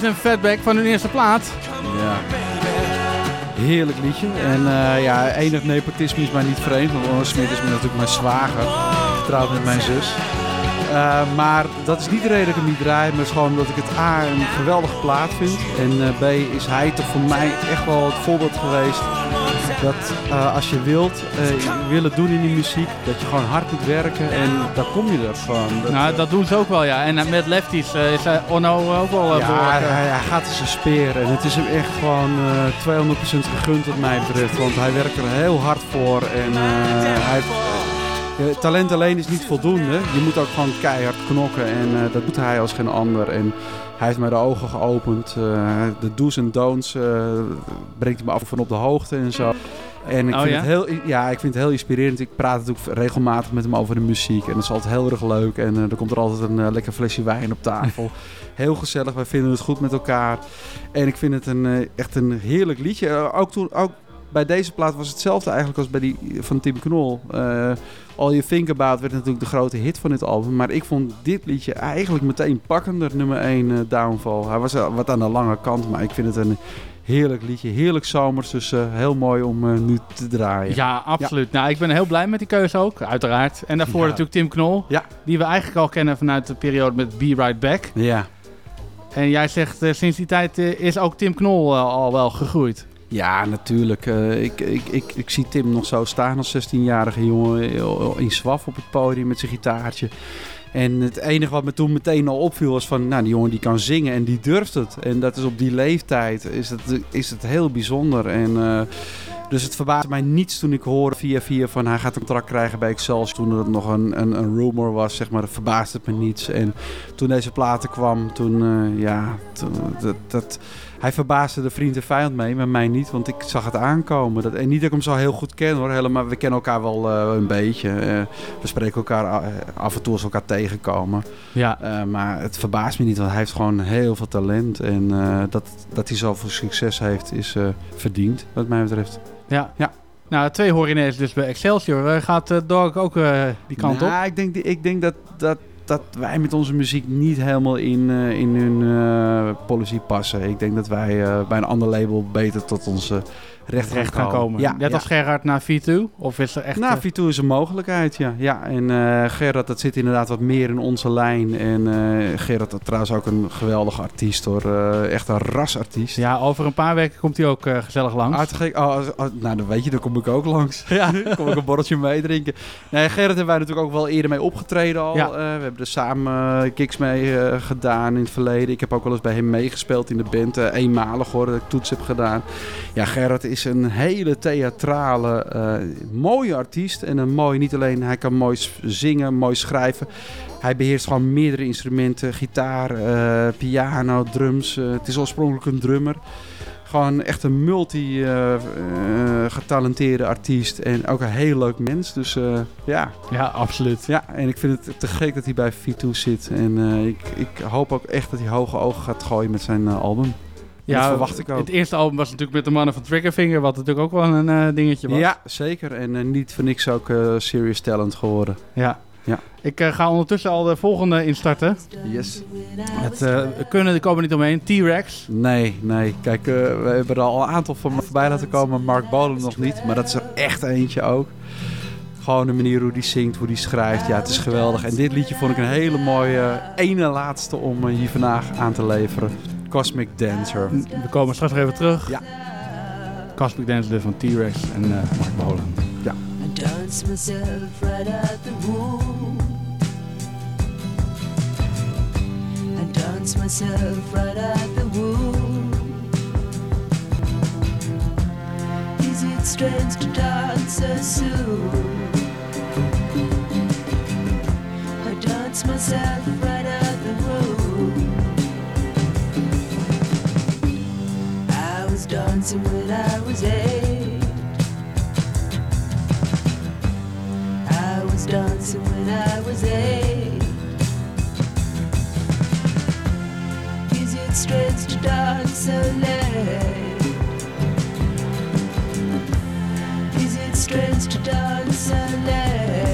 en Fatback van hun eerste plaat. Ja. Heerlijk liedje. En eh, ja, enig nepotisme is mij niet vreemd. Want Orhan Smit is natuurlijk mijn zwager. Getrouwd met mijn zus. Eh, maar dat is niet de reden dat ik hem niet draai. Maar het is gewoon omdat ik het A een geweldige plaat vind. En eh, B is hij toch voor mij echt wel het voorbeeld geweest. Dat eh, als je wilt, eh, willen doen in die muziek, dat je gewoon hard moet werken. En daar kom je er van. Dat, Nou, dat doen ze ook wel, ja. En eh, met lefties eh, is eh, Onno ook wel eh, ja, hij, eh, hij- gaat een speer. En het is hem echt gewoon eh 200% gegund wat mij betreft. Want hij werkt er heel hard voor. En eh, hij heeft, talent alleen is niet voldoende. Je moet ook gewoon keihard knokken. En eh, dat doet hij als geen ander. En hij heeft mij de ogen geopend. Eh, de do's en don'ts eh, brengt hij me af en van op de hoogte en zo. En ik, Oh, vind ja? het heel, ja, ik vind het heel inspirerend. Ik praat natuurlijk regelmatig met hem over de muziek. En dat is altijd heel erg leuk. En er komt er altijd een lekker flesje wijn op tafel. heel gezellig. Wij vinden het goed met elkaar. En ik vind het een, echt een heerlijk liedje. Ook, toen, ook bij deze plaat was hetzelfde eigenlijk als bij die van Tim Knol. All You Think About werd natuurlijk de grote hit van dit album. Maar ik vond dit liedje eigenlijk meteen pakkender. Nummer 1 Downfall. Hij was eh, wat aan de lange kant. Maar ik vind het een heerlijk liedje. Heerlijk zomers. Dus eh, heel mooi om eh, nu te draaien. Ja, absoluut. Nou, ik ben heel blij met die keuze ook, uiteraard. En daarvoor Ja. natuurlijk Tim Knol, Ja. die we eigenlijk al kennen vanuit de periode met Be Right Back. Ja. En jij zegt, eh, sinds die tijd eh, is ook Tim Knol eh, al wel gegroeid. Ja, natuurlijk. Eh, ik, ik, ik, ik zie Tim nog zo staan als 16-jarige jongen eh, in zwaf op het podium met zijn gitaartje. En het enige wat me toen meteen al opviel was van, nou, die jongen die kan zingen en die durft het. En dat is op die leeftijd, is het, is het heel bijzonder. En, eh, dus het verbaasde mij niets toen ik hoorde via via van hij gaat een contract krijgen bij Excelsior. Toen het nog een, een, een rumor was, zeg maar, dat verbaasde het me niets. En toen deze platen kwam, toen, ja, dat, dat, hij verbaasde de vriend en vijand mee, maar mij niet, want ik zag het aankomen. Dat, en niet dat ik hem zo heel goed ken hoor, helemaal, we kennen elkaar wel eh, een beetje. Eh, we spreken elkaar a- af en toe als we elkaar tegenkomen. Ja. Eh, maar het verbaast me niet, want hij heeft gewoon heel veel talent. En eh, dat, dat hij zoveel succes heeft, is eh, verdiend, wat mij betreft. Ja. ja. Nou, twee hoor ineens dus bij Excelsior. Eh, gaat Dork ook eh, die kant op? Nou, ik denk, ik denk dat, dat, dat wij met onze muziek niet helemaal in, eh, in hun eh, policy passen. Ik denk dat wij eh, bij een ander label beter tot onze recht, Recht gaan komen. Ja, Net ja. als Gerard naar V2? Of is er echt... Nou, eh, V2 is een mogelijkheid, ja. ja en eh Gerard, dat zit inderdaad wat meer in onze lijn. En eh Gerard is trouwens ook een geweldige artiest hoor. Echt een rasartiest. Ja, over een paar weken komt hij ook gezellig langs. Gek. Oh, als- als- nou, dan weet je, dan kom ik ook langs. Ja. dan kom ik een borreltje meedrinken. Nee, Gerard hebben wij natuurlijk ook wel eerder mee opgetreden al. Ja. We hebben er samen gigs mee gedaan in het verleden. Ik heb ook wel eens bij hem meegespeeld in de band. eenmalig hoor, dat ik toets heb gedaan. Ja, Gerard is een hele theatrale, eh, mooie artiest. En een mooi, niet alleen, hij kan mooi zingen, mooi schrijven. Hij beheerst gewoon meerdere instrumenten. Gitaar, eh, piano, drums. Eh, het is oorspronkelijk een drummer. gewoon echt een multi-getalenteerde artiest. En ook een heel leuk mens. Dus ja. Ja, absoluut. Ja, en ik vind het te gek dat hij bij V2 zit. En ik, ik hoop ook echt dat hij hoge ogen gaat gooien met zijn album. Ja, dat verwacht ik ook. Het eerste album was natuurlijk met de mannen van Triggerfinger, wat natuurlijk ook wel een eh, dingetje was. Ja, zeker. En eh, niet voor niks ook eh, Serious Talent geworden. Ja. Ja. Ik ga ondertussen al de volgende instarten. Yes. Het we kunnen, er komen niet omheen. T-Rex. Nee, nee. Kijk, we hebben er al een aantal van voorbij laten komen. Mark Bolan nog niet. Maar dat is er echt eentje ook. Gewoon de manier hoe die zingt, hoe die schrijft. Ja, het is geweldig. En dit liedje vond ik een hele mooie ene laatste om hier vandaag aan te leveren. Cosmic Dancer. We komen straks nog even terug. Ja. Cosmic Dance dus van T-Rex en eh, Mark Bolan. Ja. I dance myself right out the womb. I dance myself right out the womb. Is it strange to dance so soon? I dance myself right dancing when I was eight. I was dancing when I was eight. Is it strange to dance so late? Is it strange to dance so late?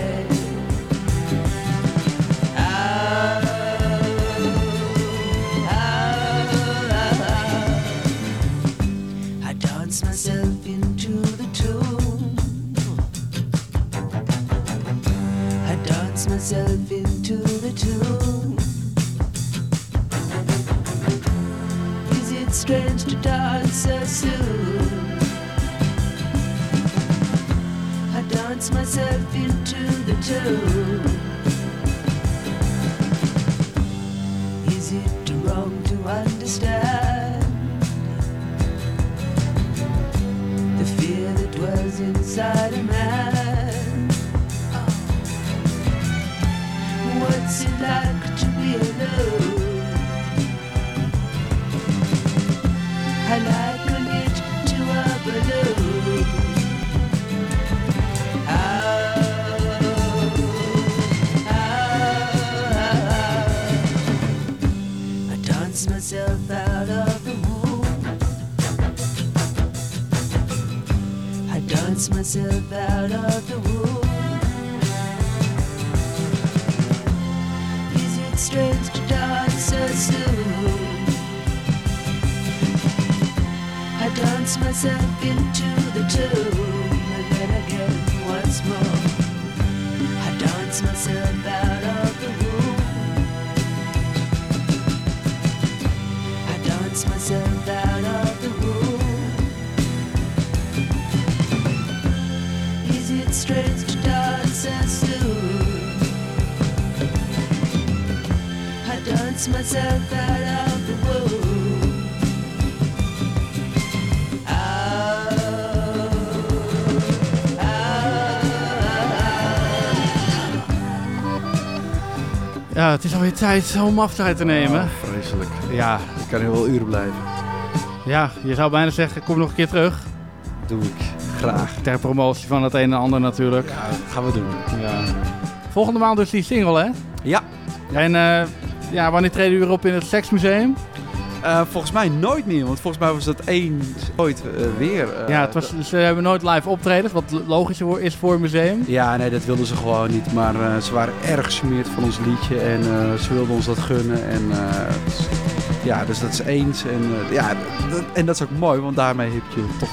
Strange to dance so soon? I dance myself into the tune. Is it wrong to understand the fear that dwells inside a man? Myself out of the womb. Is it strange to dance so soon? I dance myself into the tune dance myself out of the. Ja, het is alweer tijd om afscheid te nemen. Oh, vreselijk. Ja. Ik kan hier wel uren blijven. Ja, je zou bijna zeggen, kom nog een keer terug. Doe ik. Graag. Ter promotie van het een en ander natuurlijk. Ja, gaan we doen. Ja. Volgende maand dus die single, hè? Ja. En eh, ja, wanneer treden jullie weer op in het Seksmuseum? Eh, volgens mij nooit meer, want volgens mij was dat één ooit eh, weer. eh, ja, het was, ze hebben nooit live optredens, wat logisch is voor een museum. Ja, nee, dat wilden ze gewoon niet. Maar ze waren erg gesmeerd van ons liedje en ze wilden ons dat gunnen. En uh, ja, dus dat is eens. En, ja, dat, en dat is ook mooi, want daarmee heb je toch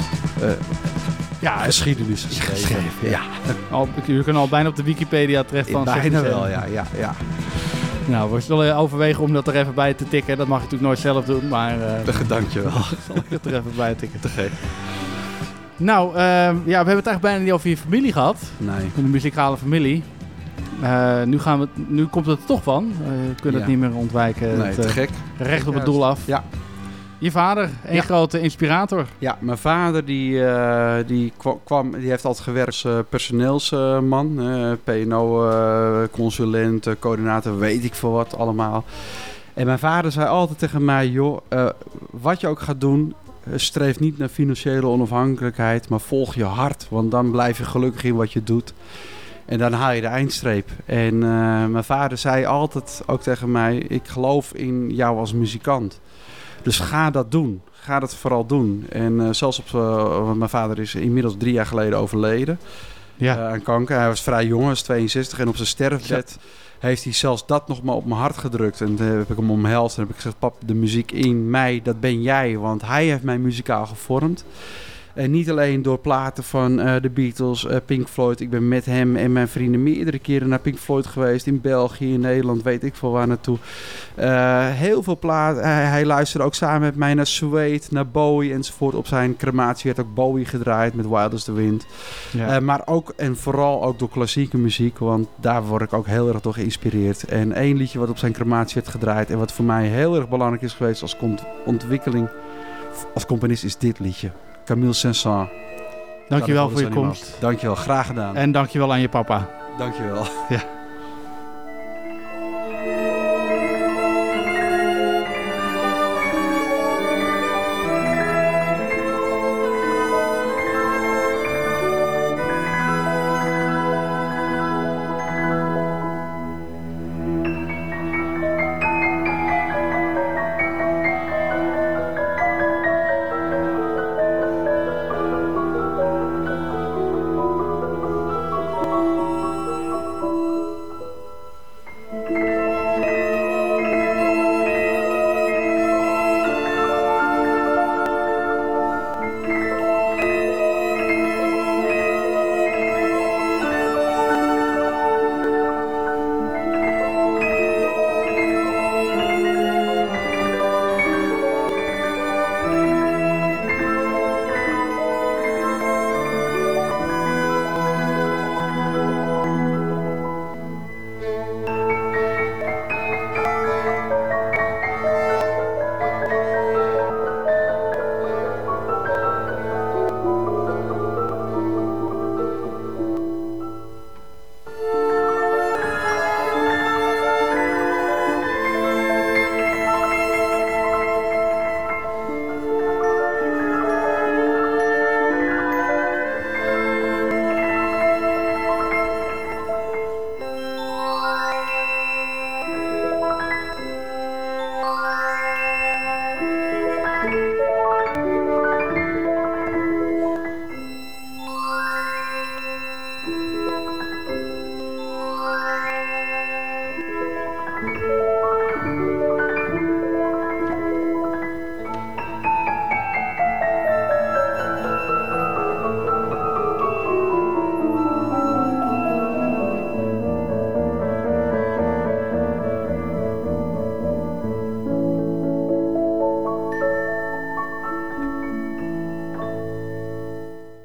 ja, geschiedenis geschreven. geschreven ja. Al, je kunt al bijna op de Wikipedia terecht van Bijna wel, ja, ja, ja. Nou, we zullen overwegen om dat er even bij te tikken. Dat mag je natuurlijk nooit zelf doen, maar... Uh, Dankjewel. zal ik het er even bij tikken. Te gek. Nou, uh, ja, we hebben het eigenlijk bijna niet over je familie gehad. Nee. De muzikale familie. Uh, nu, gaan we, nu komt het er toch van. We kunnen ja. het niet meer ontwijken. Nee, het, te gek. Recht op het doel af. Ja. Je vader, een ja. grote inspirator. Ja, mijn vader die, uh, die, kwam, die heeft altijd gewerkt als uh, personeelsman. Uh, PNO-consulent, coördinator, weet ik veel wat allemaal. En mijn vader zei altijd tegen mij, joh, wat je ook gaat doen, eh, streef niet naar financiële onafhankelijkheid, maar volg je hart. Want dan blijf je gelukkig in wat je doet. En dan haal je de eindstreep. En eh, mijn vader zei altijd ook tegen mij: Ik geloof in jou als muzikant. Dus ga dat doen. Ga dat vooral doen. En eh, zelfs op. eh, mijn vader is inmiddels drie jaar geleden overleden. Ja. eh, aan kanker. Hij was vrij jong, hij was 62. En op zijn sterfbed heeft hij zelfs dat nog maar op mijn hart gedrukt. En toen heb ik hem omhelst en heb ik gezegd: Pap, de muziek in mij, dat ben jij. Want hij heeft mij muzikaal gevormd. En niet alleen door platen van eh, de Beatles, eh, Pink Floyd. Ik ben met hem en mijn vrienden meerdere keren naar Pink Floyd geweest. In België, in Nederland, weet ik veel waar naartoe. Eh, heel veel platen. Hij, luisterde ook samen met mij naar Suede, naar Bowie enzovoort. Op zijn crematie werd ook Bowie gedraaid met Wild as the Wind. Ja. Eh, maar ook en vooral ook door klassieke muziek. Want daar word ik ook heel erg door geïnspireerd. En één liedje wat op zijn crematie werd gedraaid. En wat voor mij heel erg belangrijk is geweest als ontwikkeling. Als componist is dit liedje. Camille Saint-Saëns. Dankjewel voor je komst. Dankjewel, graag gedaan. En dankjewel aan je papa. Dankjewel. Ja.